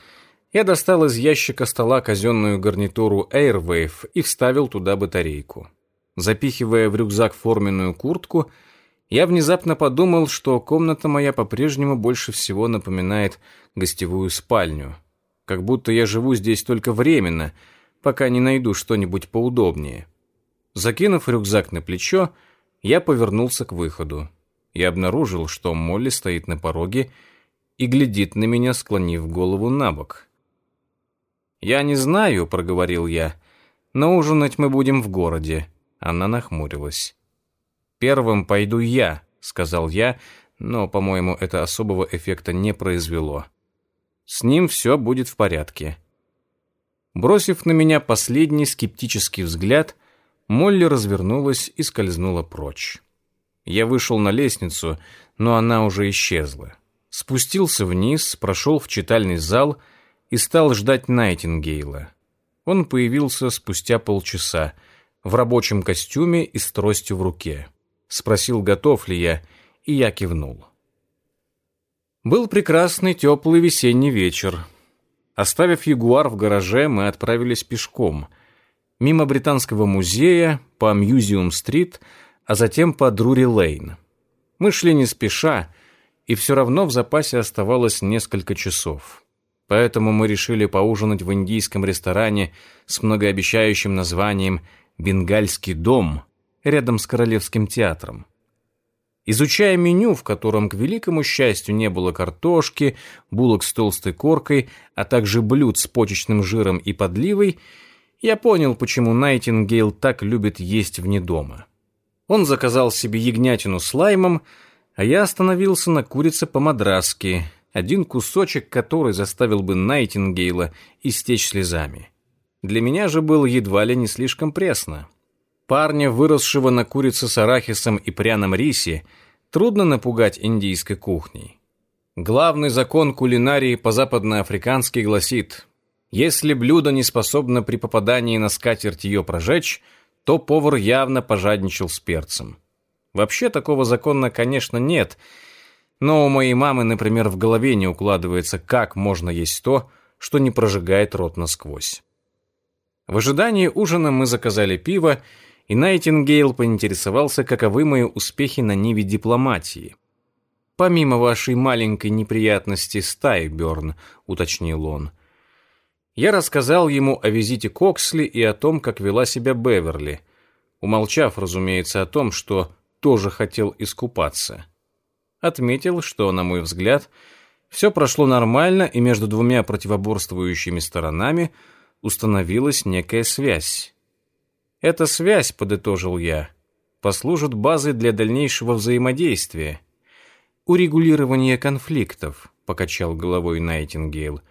я достал из ящика стола казенную гарнитуру Airwave и вставил туда батарейку. Запихивая в рюкзак форменную куртку, я внезапно подумал, что комната моя по-прежнему больше всего напоминает гостевую спальню. Как будто я живу здесь только временно, пока не найду что-нибудь поудобнее. Закинув рюкзак на плечо, я повернулся к выходу и обнаружил, что Молли стоит на пороге и глядит на меня, склонив голову на бок. «Я не знаю», — проговорил я, — «но ужинать мы будем в городе». Она нахмурилась. «Первым пойду я», — сказал я, но, по-моему, это особого эффекта не произвело. «С ним все будет в порядке». Бросив на меня последний скептический взгляд, Молли развернулась и скользнула прочь. Я вышел на лестницу, но она уже исчезла. Спустился вниз, прошел в читальный зал и стал ждать Найтингейла. Он появился спустя полчаса в рабочем костюме и с тростью в руке. Спросил, готов ли я, и я кивнул. Был прекрасный теплый весенний вечер. Оставив Ягуар в гараже, мы отправились пешком. Мимо Британского музея, по Мьюзиум-стрит – а затем по Друри-Лейн. Мы шли не спеша, и все равно в запасе оставалось несколько часов. Поэтому мы решили поужинать в индийском ресторане с многообещающим названием «Бенгальский дом» рядом с Королевским театром. Изучая меню, в котором, к великому счастью, не было картошки, булок с толстой коркой, а также блюд с почечным жиром и подливой, я понял, почему Найтингейл так любит есть вне дома. Он заказал себе ягнятину с лаймом, а я остановился на курице по-мадрасски, один кусочек которой заставил бы Найтингейла истечь слезами. Для меня же было едва ли не слишком пресно. Парня, выросшего на курице с арахисом и пряном рисе, трудно напугать индийской кухней. Главный закон кулинарии по-западноафрикански гласит, если блюдо не способно при попадании на скатерть ее прожечь, то повар явно пожадничал с перцем. Вообще такого закона, конечно, нет, но у моей мамы, например, в голове не укладывается, как можно есть то, что не прожигает рот насквозь. В ожидании ужина мы заказали пиво, и Найтингейл поинтересовался, каковы мои успехи на ниве дипломатии. «Помимо вашей маленькой неприятности с Тайберн», — уточнил он, я рассказал ему о визите Коксли и о том, как вела себя Беверли. умолчав, разумеется, о том, что тоже хотел искупаться. Отметил, что, на мой взгляд, все прошло нормально, и между двумя противоборствующими сторонами установилась некая связь. Эта связь, подытожил я, послужит базой для дальнейшего взаимодействия. Урегулирования конфликтов, покачал головой Найтингейл.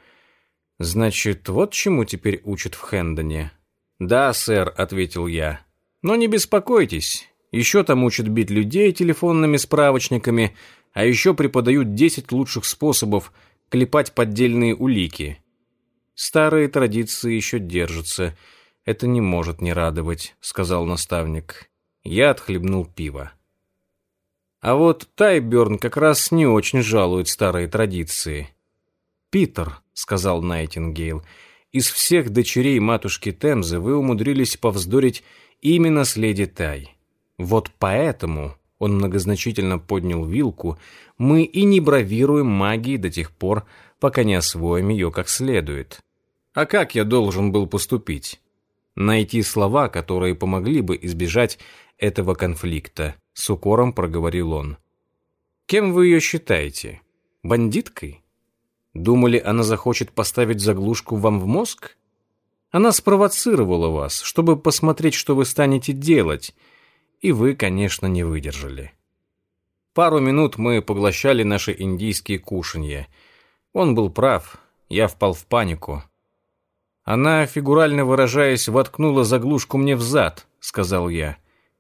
Значит, вот чему теперь учат в Хэндоне. Да, сэр, ответил я. Но не беспокойтесь, еще там учат бить людей телефонными справочниками, а еще преподают 10 лучших способов клепать поддельные улики. Старые традиции еще держатся. Это не может не радовать, сказал наставник. Я отхлебнул пиво. А вот Тайберн как раз не очень жалует старые традиции. «Питер», — сказал Найтингейл, — «из всех дочерей матушки Темзы вы умудрились повздорить именно с леди Тай. Вот поэтому, — он многозначительно поднял вилку, — мы и не бравируем магией до тех пор, пока не освоим ее как следует. А как я должен был поступить? Найти слова, которые помогли бы избежать этого конфликта, с укором проговорил он. Кем вы ее считаете? Бандиткой? Думали, она захочет поставить заглушку вам в мозг? Она спровоцировала вас, чтобы посмотреть, что вы станете делать, и вы, конечно, не выдержали. Пару минут мы поглощали наши индийские кушанья. Он был прав, я впал в панику. Она, фигурально выражаясь, воткнула заглушку мне в зад, сказал я.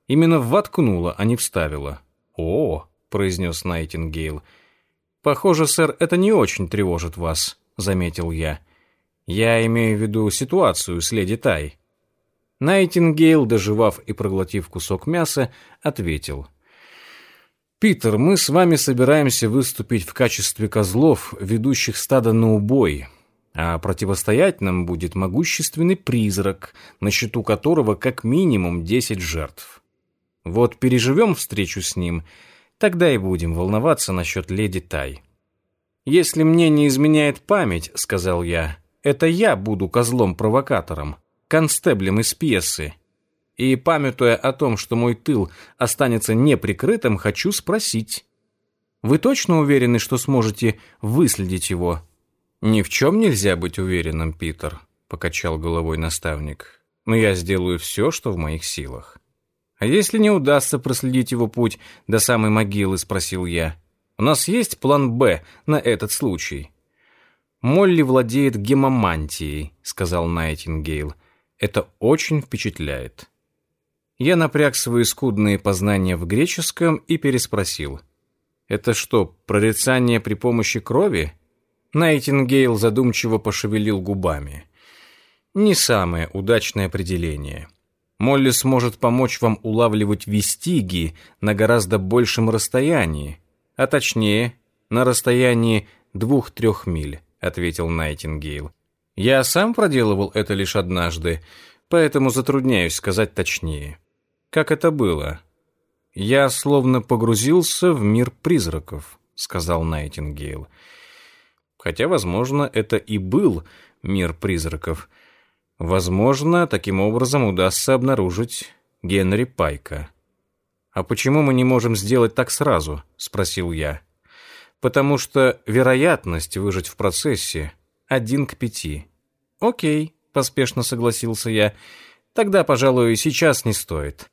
Именно воткнула, а не вставила. О, произнес Найтингейл. Похоже, сэр, это не очень тревожит вас, заметил я. Я имею в виду ситуацию с леди Тай. Найтингейл, доживав и проглотив кусок мяса, ответил. «Питер, мы с вами собираемся выступить в качестве козлов, ведущих стадо на убой, а противостоять нам будет могущественный призрак, на счету которого как минимум десять жертв. Вот переживем встречу с ним, тогда и будем волноваться насчет леди Тай». «Если мне не изменяет память, — сказал я, — это я буду козлом-провокатором» констеблем из пьесы. И, памятуя о том, что мой тыл останется неприкрытым, хочу спросить. Вы точно уверены, что сможете выследить его? Ни в чем нельзя быть уверенным, Питер, покачал головой наставник. Но я сделаю все, что в моих силах. А если не удастся проследить его путь до самой могилы, спросил я. У нас есть план «Б» на этот случай. Молли владеет гемомантией, сказал Найтингейл. Это очень впечатляет. Я напряг свои скудные познания в греческом и переспросил. «Это что, прорицание при помощи крови?» Найтингейл задумчиво пошевелил губами. «Не самое удачное определение. Молли сможет помочь вам улавливать вестиги на гораздо большем расстоянии, а точнее, на расстоянии двух-трех миль», — ответил Найтингейл. Я сам проделывал это лишь однажды, поэтому затрудняюсь сказать точнее. Как это было? Я словно погрузился в мир призраков, сказал Найтингейл. Хотя, возможно, это и был мир призраков. Возможно, таким образом удастся обнаружить Генри Пайка. А почему мы не можем сделать так сразу? спросил я. Потому что вероятность выжить в процессе один к пяти. Окей, поспешно согласился я. Тогда, пожалуй, сейчас не стоит.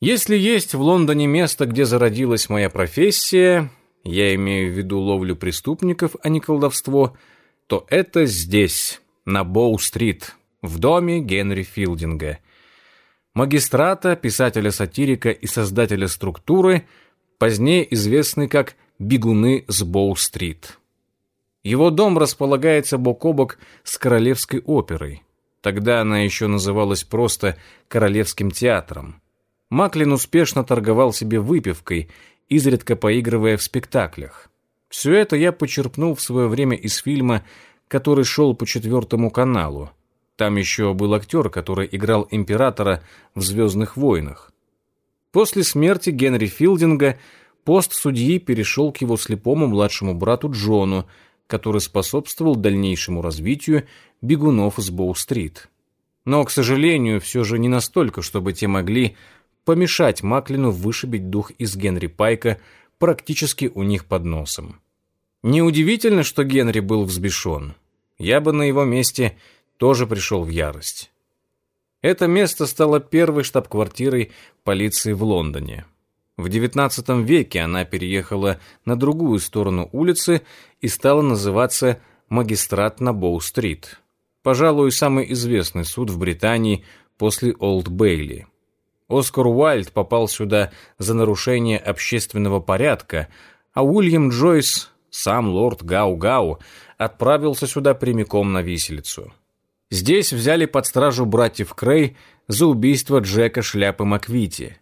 Если есть в Лондоне место, где зародилась моя профессия, я имею в виду ловлю преступников, а не колдовство, то это здесь, на Боу-стрит, в доме Генри Филдинга. Магистрата, писателя-сатирика и создателя структуры, позднее известный как «Бегуны с Боу-стрит». Его дом располагается бок о бок с Королевской оперой. Тогда она еще называлась просто Королевским театром. Маклин успешно торговал себе выпивкой, изредка поигрывая в спектаклях. Все это я почерпнул в свое время из фильма, который шел по четвертому каналу Там еще был актер, который играл императора в «Звездных войнах». После смерти Генри Филдинга пост судьи перешел к его слепому младшему брату Джону, который способствовал дальнейшему развитию бегунов с Боу-стрит. Но, к сожалению, все же не настолько, чтобы те могли помешать Маклину вышибить дух из Генри Пайка практически у них под носом. Неудивительно, что Генри был взбешен. Я бы на его месте тоже пришел в ярость. Это место стало первой штаб-квартирой полиции в Лондоне. В XIX веке она переехала на другую сторону улицы и стала называться «Магистрат на Боу-стрит». Пожалуй, самый известный суд в Британии после Олд Бейли. Оскар Уайльд попал сюда за нарушение общественного порядка, а Уильям Джойс, сам лорд Гау-Гау, отправился сюда прямиком на виселицу. Здесь взяли под стражу братьев Крей за убийство Джека Шляпы Маквити.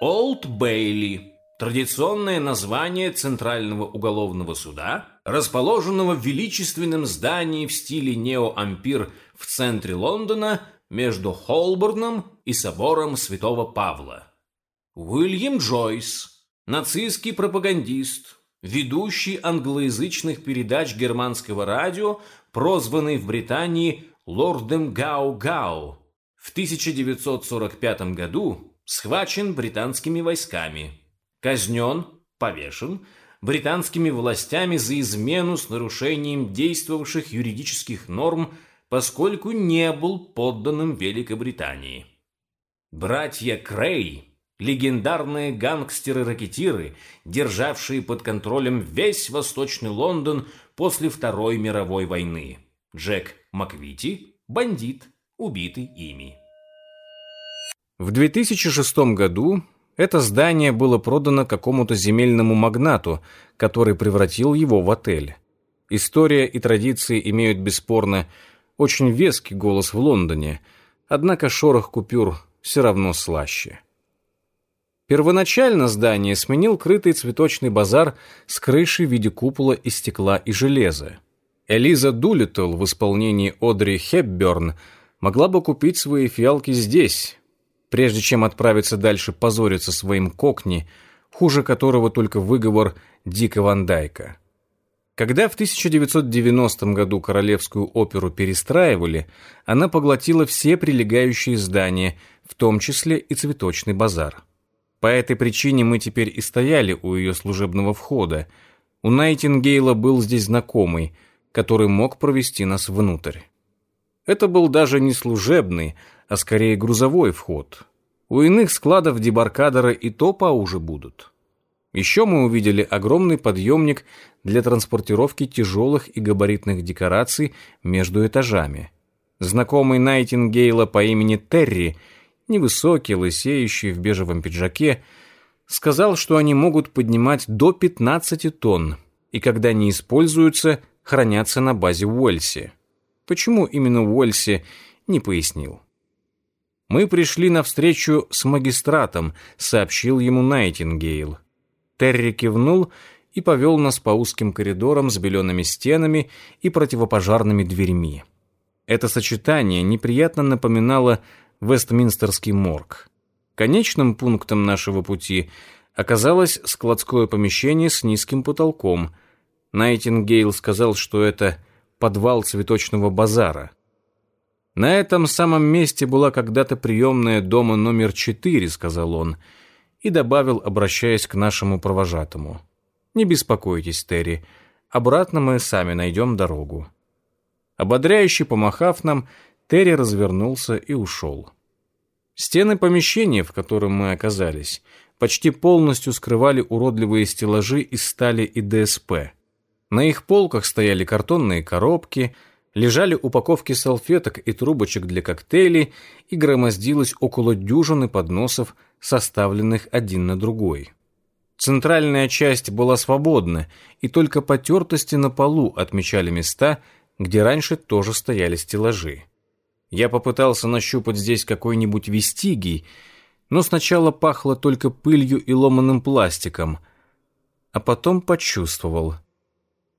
Олд Бейли – традиционное название Центрального уголовного суда, расположенного в величественном здании в стиле неоампир в центре Лондона между Холборном и собором Святого Павла. Уильям Джойс – нацистский пропагандист, ведущий англоязычных передач германского радио, прозванный в Британии лордом Гау-Гау. В 1945 году схвачен британскими войсками. Казнен, повешен британскими властями за измену с нарушением действовавших юридических норм, поскольку не был подданным Великобритании. Братья Крей легендарные гангстеры-ракетиры, державшие под контролем весь Восточный Лондон после Второй мировой войны. Джек Маквити – бандит, убитый ими.
В 2006 году это здание было продано какому-то земельному магнату, который превратил его в отель. История и традиции имеют бесспорно очень веский голос в Лондоне, однако шорох купюр все равно слаще. Первоначально здание сменил крытый цветочный базар с крышей в виде купола из стекла и железа. Элиза Дулиттл в исполнении Одри Хепберн могла бы купить свои фиалки здесь, прежде чем отправиться дальше позориться своим кокни, хуже которого только выговор Дика Ван Дайка. Когда в 1990 году Королевскую оперу перестраивали, она поглотила все прилегающие здания, в том числе и цветочный базар. По этой причине мы теперь и стояли у ее служебного входа. У Найтингейла был здесь знакомый, который мог провести нас внутрь. Это был даже не служебный, а скорее грузовой вход. У иных складов дебаркадера и то поуже будут. Еще мы увидели огромный подъемник для транспортировки тяжелых и габаритных декораций между этажами. Знакомый Найтингейла по имени Терри – невысокий, лысеющий в бежевом пиджаке, сказал, что они могут поднимать до 15 тонн, и когда не используются, хранятся на базе Уэльси. Почему именно Уэльси, не пояснил. «Мы пришли на встречу с магистратом», — сообщил ему Найтингейл. Терри кивнул и повел нас по узким коридорам с белеными стенами и противопожарными дверьми. Это сочетание неприятно напоминало Вестминстерский морг. Конечным пунктом нашего пути оказалось складское помещение с низким потолком. Найтингейл сказал, что это подвал цветочного базара. «На этом самом месте была когда-то приемная дома номер четыре», — сказал он, и добавил, обращаясь к нашему провожатому. «Не беспокойтесь, Терри, обратно мы сами найдем дорогу». Ободряюще помахав нам, Терри развернулся и ушел. Стены помещения, в котором мы оказались, почти полностью скрывали уродливые стеллажи из стали и ДСП. На их полках стояли картонные коробки, лежали упаковки салфеток и трубочек для коктейлей и громоздилось около дюжины подносов, составленных один на другой. Центральная часть была свободна, и только потертости на полу отмечали места, где раньше тоже стояли стеллажи. Я попытался нащупать здесь какой-нибудь вестигий, но сначала пахло только пылью и ломаным пластиком, а потом почувствовал.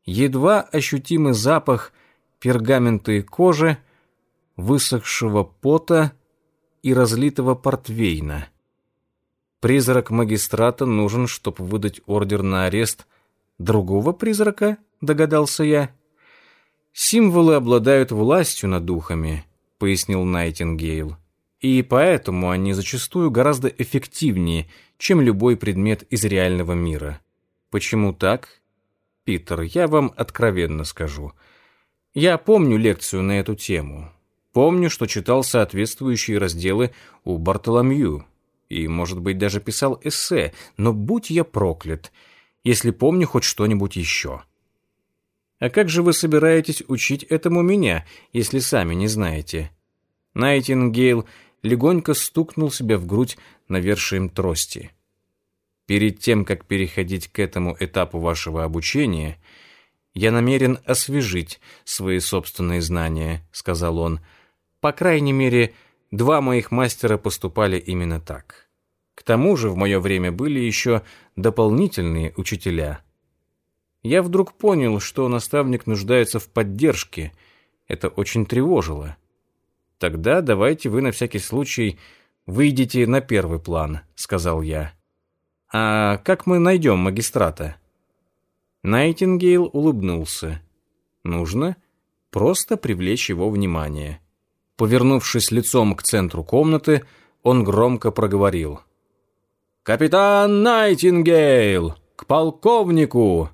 Едва ощутимый запах пергамента и кожи, высохшего пота и разлитого портвейна. Призрак магистрата нужен, чтобы выдать ордер на арест другого призрака, догадался я. Символы обладают властью над духами, пояснил Найтингейл. И поэтому они зачастую гораздо эффективнее, чем любой предмет из реального мира. Почему так? Питер, я вам откровенно скажу. Я помню лекцию на эту тему. Помню, что читал соответствующие разделы у Бартоломью и, может быть, даже писал эссе, но будь я проклят, если помню хоть что-нибудь еще. А как же вы собираетесь учить этому меня, если сами не знаете? Найтингейл легонько стукнул себя в грудь навершием трости. Перед тем, как переходить к этому этапу вашего обучения, я намерен освежить свои собственные знания, сказал он, — по крайней мере, два моих мастера поступали именно так. К тому же в мое время были еще дополнительные учителя. Я вдруг понял, что наставник нуждается в поддержке. Это очень тревожило. Тогда давайте вы на всякий случай выйдете на первый план, сказал я. А как мы найдем магистрата? Найтингейл улыбнулся. Нужно просто привлечь его внимание. Повернувшись лицом к центру комнаты, он громко проговорил. «Капитан Найтингейл! К полковнику!»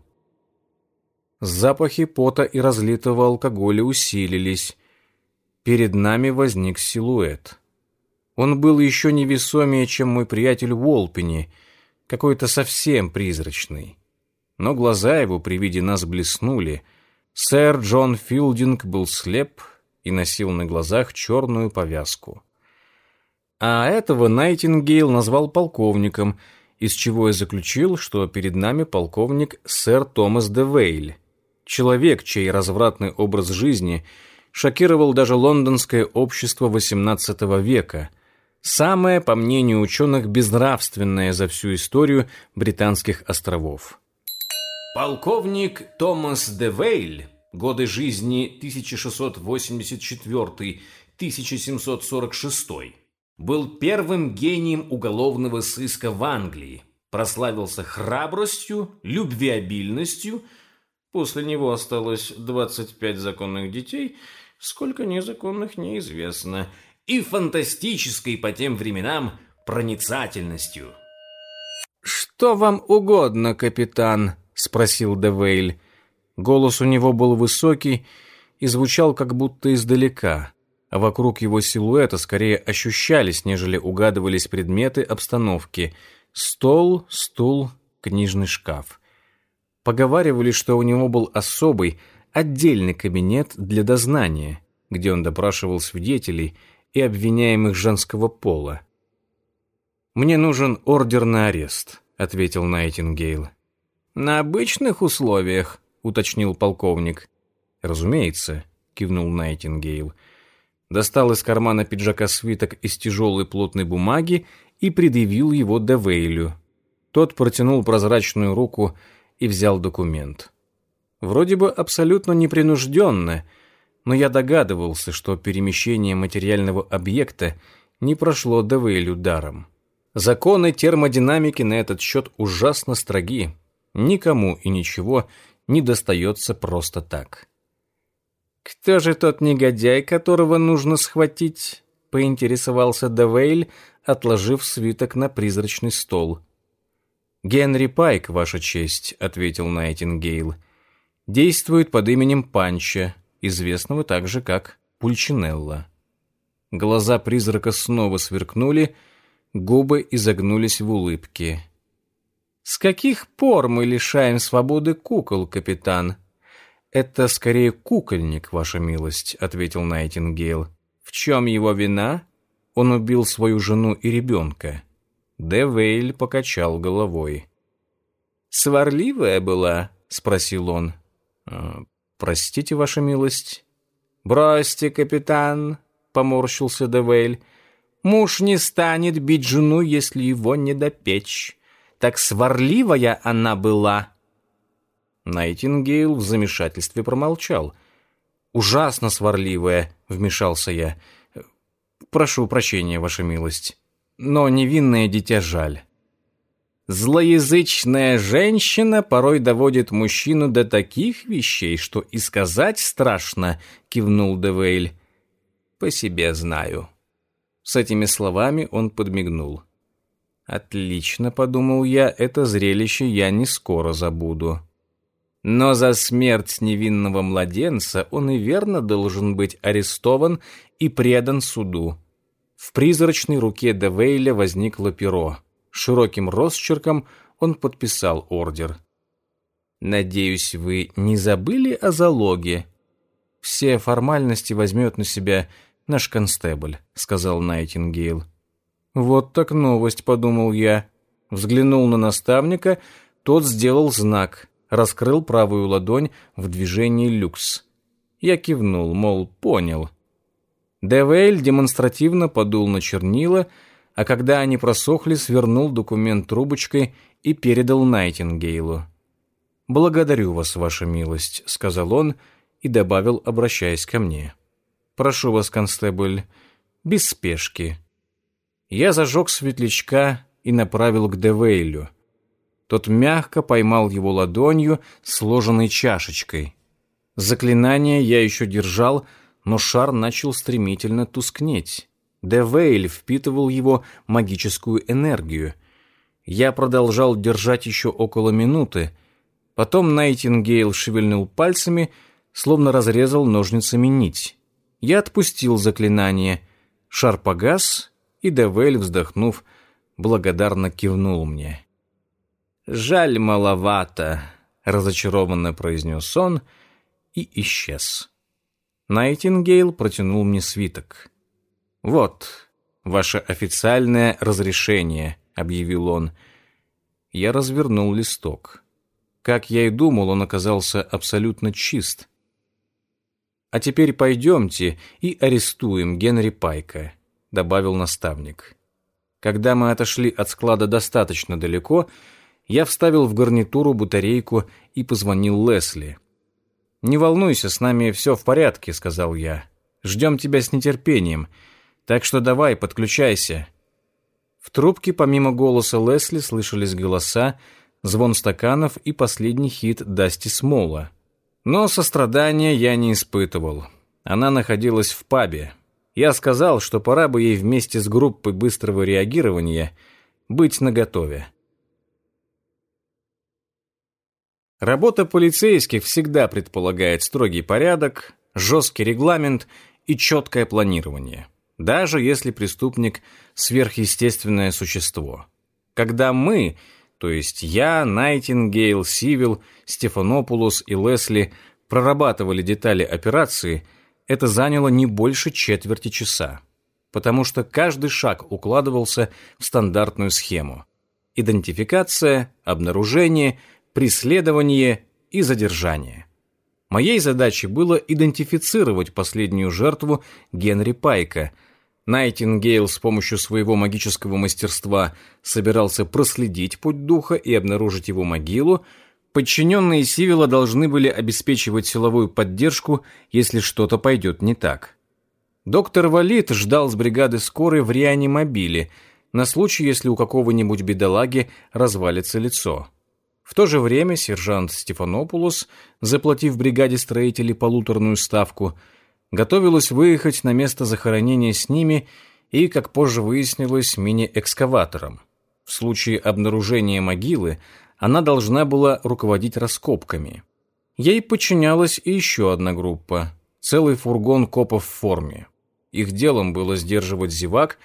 Запахи пота и разлитого алкоголя усилились. Перед нами возник силуэт. Он был еще невесомее, чем мой приятель Волпини, какой-то совсем призрачный. Но глаза его при виде нас блеснули. Сэр Джон Филдинг был слеп и носил на глазах черную повязку. А этого Найтингейл назвал полковником, из чего я заключил, что перед нами полковник сэр Томас де Вейль, человек, чей развратный образ жизни шокировал даже лондонское общество XVIII века, самое, по мнению ученых, безнравственное за всю историю британских островов.
Полковник Томас де Вейль годы жизни 1684-1746, был первым гением уголовного сыска в Англии, прославился храбростью, любвеобильностью, после него осталось 25 законных детей, сколько незаконных неизвестно, и фантастической по тем временам проницательностью.
«Что вам угодно, капитан?» — спросил Девейль. Голос у него был высокий и звучал как будто издалека, а вокруг его силуэта скорее ощущались, нежели угадывались предметы обстановки. Стол, стул, книжный шкаф. Поговаривали, что у него был особый, отдельный кабинет для дознания, где он допрашивал свидетелей и обвиняемых женского пола. «Мне нужен ордер на арест», — ответил Найтингейл. «На обычных условиях», — уточнил полковник. «Разумеется», — кивнул Найтингейл. Достал из кармана пиджака свиток из тяжелой плотной бумаги и предъявил его Девейлю. Тот протянул прозрачную руку и взял документ. Вроде бы абсолютно непринужденно, но я догадывался, что перемещение материального объекта не прошло Девейлю даром. Законы термодинамики на этот счет ужасно строги. Никому и ничего не достается просто так. «Кто же тот негодяй, которого нужно схватить?» — поинтересовался Давейль, отложив свиток на призрачный стол. «Генри Пайк, Ваша честь», — ответил Найтингейл. «Действует под именем Панча, известного также как Пульчинелла». Глаза призрака снова сверкнули, губы изогнулись в улыбке. С каких пор мы лишаем свободы кукол, капитан? Это скорее кукольник, ваша милость, ответил Найтингейл. В чем его вина? Он убил свою жену и ребенка. Девейль покачал головой. «Сварливая была?» — спросил он. «Э, «Простите, ваша милость». «Бросьте, капитан», — поморщился Девейль. «Муж не станет бить жену, если его не допечь так сварливая она была». Найтингейл в замешательстве промолчал. ужасно сварливая», — вмешался я. «Прошу прощения, ваша милость, но невинное дитя жаль». Злоязычная женщина порой доводит мужчину до таких вещей, что и сказать страшно, кивнул Девейль. По себе знаю. С этими словами он подмигнул. Отлично, подумал я, это зрелище я не скоро забуду. Но за смерть невинного младенца он и верно должен быть арестован и предан суду. В призрачной руке Девейля возникло перо. Широким росчерком он подписал ордер. «Надеюсь, вы не забыли о залоге?» «Все формальности возьмет на себя наш констебль», — сказал Найтингейл. «Вот так новость», — подумал я. Взглянул на наставника, тот сделал знак, раскрыл правую ладонь в движении люкс. Я кивнул, мол, понял. Девейль демонстративно подул на чернила — а когда они просохли, свернул документ трубочкой и передал Найтингейлу. «Благодарю вас, ваша милость», — сказал он и добавил, обращаясь ко мне. «Прошу вас, констебль, без спешки». Я зажег светлячка и направил к Девейлю. Тот мягко поймал его ладонью, сложенной чашечкой. Заклинание я еще держал, но шар начал стремительно тускнеть. Девейль впитывал его магическую энергию. Я продолжал держать еще около минуты. Потом Найтингейл шевельнул пальцами, словно разрезал ножницами нить. Я отпустил заклинание. Шар погас, и Девейль, вздохнув, благодарно кивнул мне. «Жаль, маловато», — разочарованно произнес он и исчез. Найтингейл протянул мне свиток. «Вот, ваше официальное разрешение», — объявил он. Я развернул листок. Как я и думал, он оказался абсолютно чист. «А теперь пойдемте и арестуем Генри Пайка», — добавил наставник. Когда мы отошли от склада достаточно далеко, я вставил в гарнитуру батарейку и позвонил Лесли. «Не волнуйся, с нами все в порядке», — сказал я. «Ждем тебя с нетерпением. Так что давай, подключайся». В трубке помимо голоса Лесли слышались голоса, звон стаканов и последний хит Дасти Смола. Но сострадания я не испытывал. Она находилась в пабе. Я сказал, что пора бы ей вместе с группой быстрого реагирования быть наготове. Работа полицейских всегда предполагает строгий порядок, жесткий регламент и четкое планирование даже если преступник – сверхъестественное существо. Когда мы, то есть я, Найтингейл, Сивил, Стефанопулос и Лесли, прорабатывали детали операции, это заняло не больше четверти часа, потому что каждый шаг укладывался в стандартную схему. Идентификация, обнаружение, преследование и задержание. Моей задачей было идентифицировать последнюю жертву Генри Пайка – Найтингейл с помощью своего магического мастерства собирался проследить путь духа и обнаружить его могилу, подчиненные Сивила должны были обеспечивать силовую поддержку, если что-то пойдет не так. Доктор Валит ждал с бригады скорой в реанимобиле на случай, если у какого-нибудь бедолаги развалится лицо. В то же время сержант Стефанопулос, заплатив бригаде строителей полуторную ставку, готовилась выехать на место захоронения с ними и, как позже выяснилось, мини-экскаватором. В случае обнаружения могилы она должна была руководить раскопками. Ей подчинялась и еще одна группа – целый фургон копов в форме. Их делом было сдерживать зевак,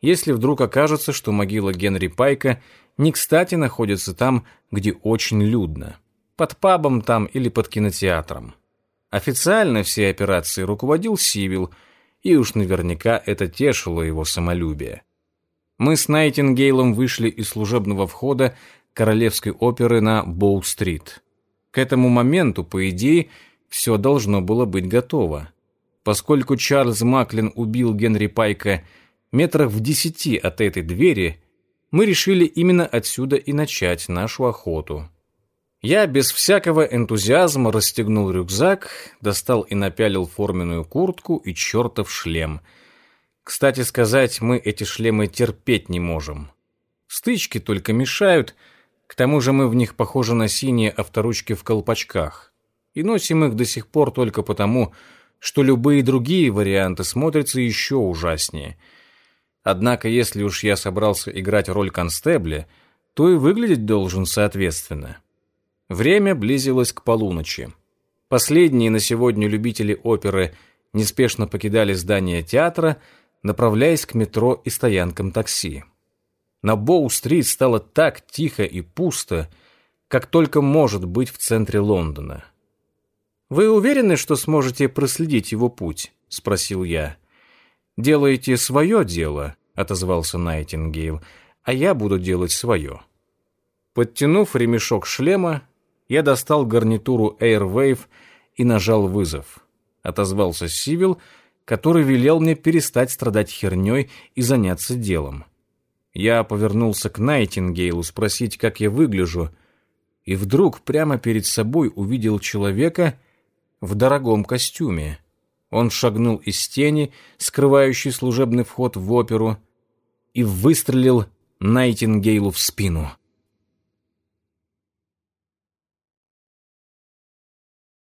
если вдруг окажется, что могила Генри Пайка не кстати находится там, где очень людно. Под пабом там или под кинотеатром. Официально все операции руководил Сивил, и уж наверняка это тешило его самолюбие. Мы с Найтингейлом вышли из служебного входа Королевской оперы на Боу-стрит. К этому моменту, по идее, все должно было быть готово. Поскольку Чарльз Маклин убил Генри Пайка метрах в десяти от этой двери, мы решили именно отсюда и начать нашу охоту. Я без всякого энтузиазма расстегнул рюкзак, достал и напялил форменную куртку и чертов шлем. Кстати сказать, мы эти шлемы терпеть не можем. Стычки только мешают, к тому же мы в них похожи на синие авторучки в колпачках. И носим их до сих пор только потому, что любые другие варианты смотрятся еще ужаснее. Однако, если уж я собрался играть роль констебля, то и выглядеть должен соответственно. Время близилось к полуночи. Последние на сегодня любители оперы неспешно покидали здание театра, направляясь к метро и стоянкам такси. На Боу-стрит стало так тихо и пусто, как только может быть в центре Лондона. «Вы уверены, что сможете проследить его путь?» — спросил я. «Делаете свое дело», — отозвался Найтингейл, «а я буду делать свое». Подтянув ремешок шлема, я достал гарнитуру Airwave и нажал вызов. Отозвался Сивил, который велел мне перестать страдать херней и заняться делом. Я повернулся к Найтингейлу спросить, как я выгляжу, и вдруг прямо перед собой увидел человека в дорогом костюме. Он шагнул из тени, скрывающей служебный вход в оперу, и выстрелил Найтингейлу в спину.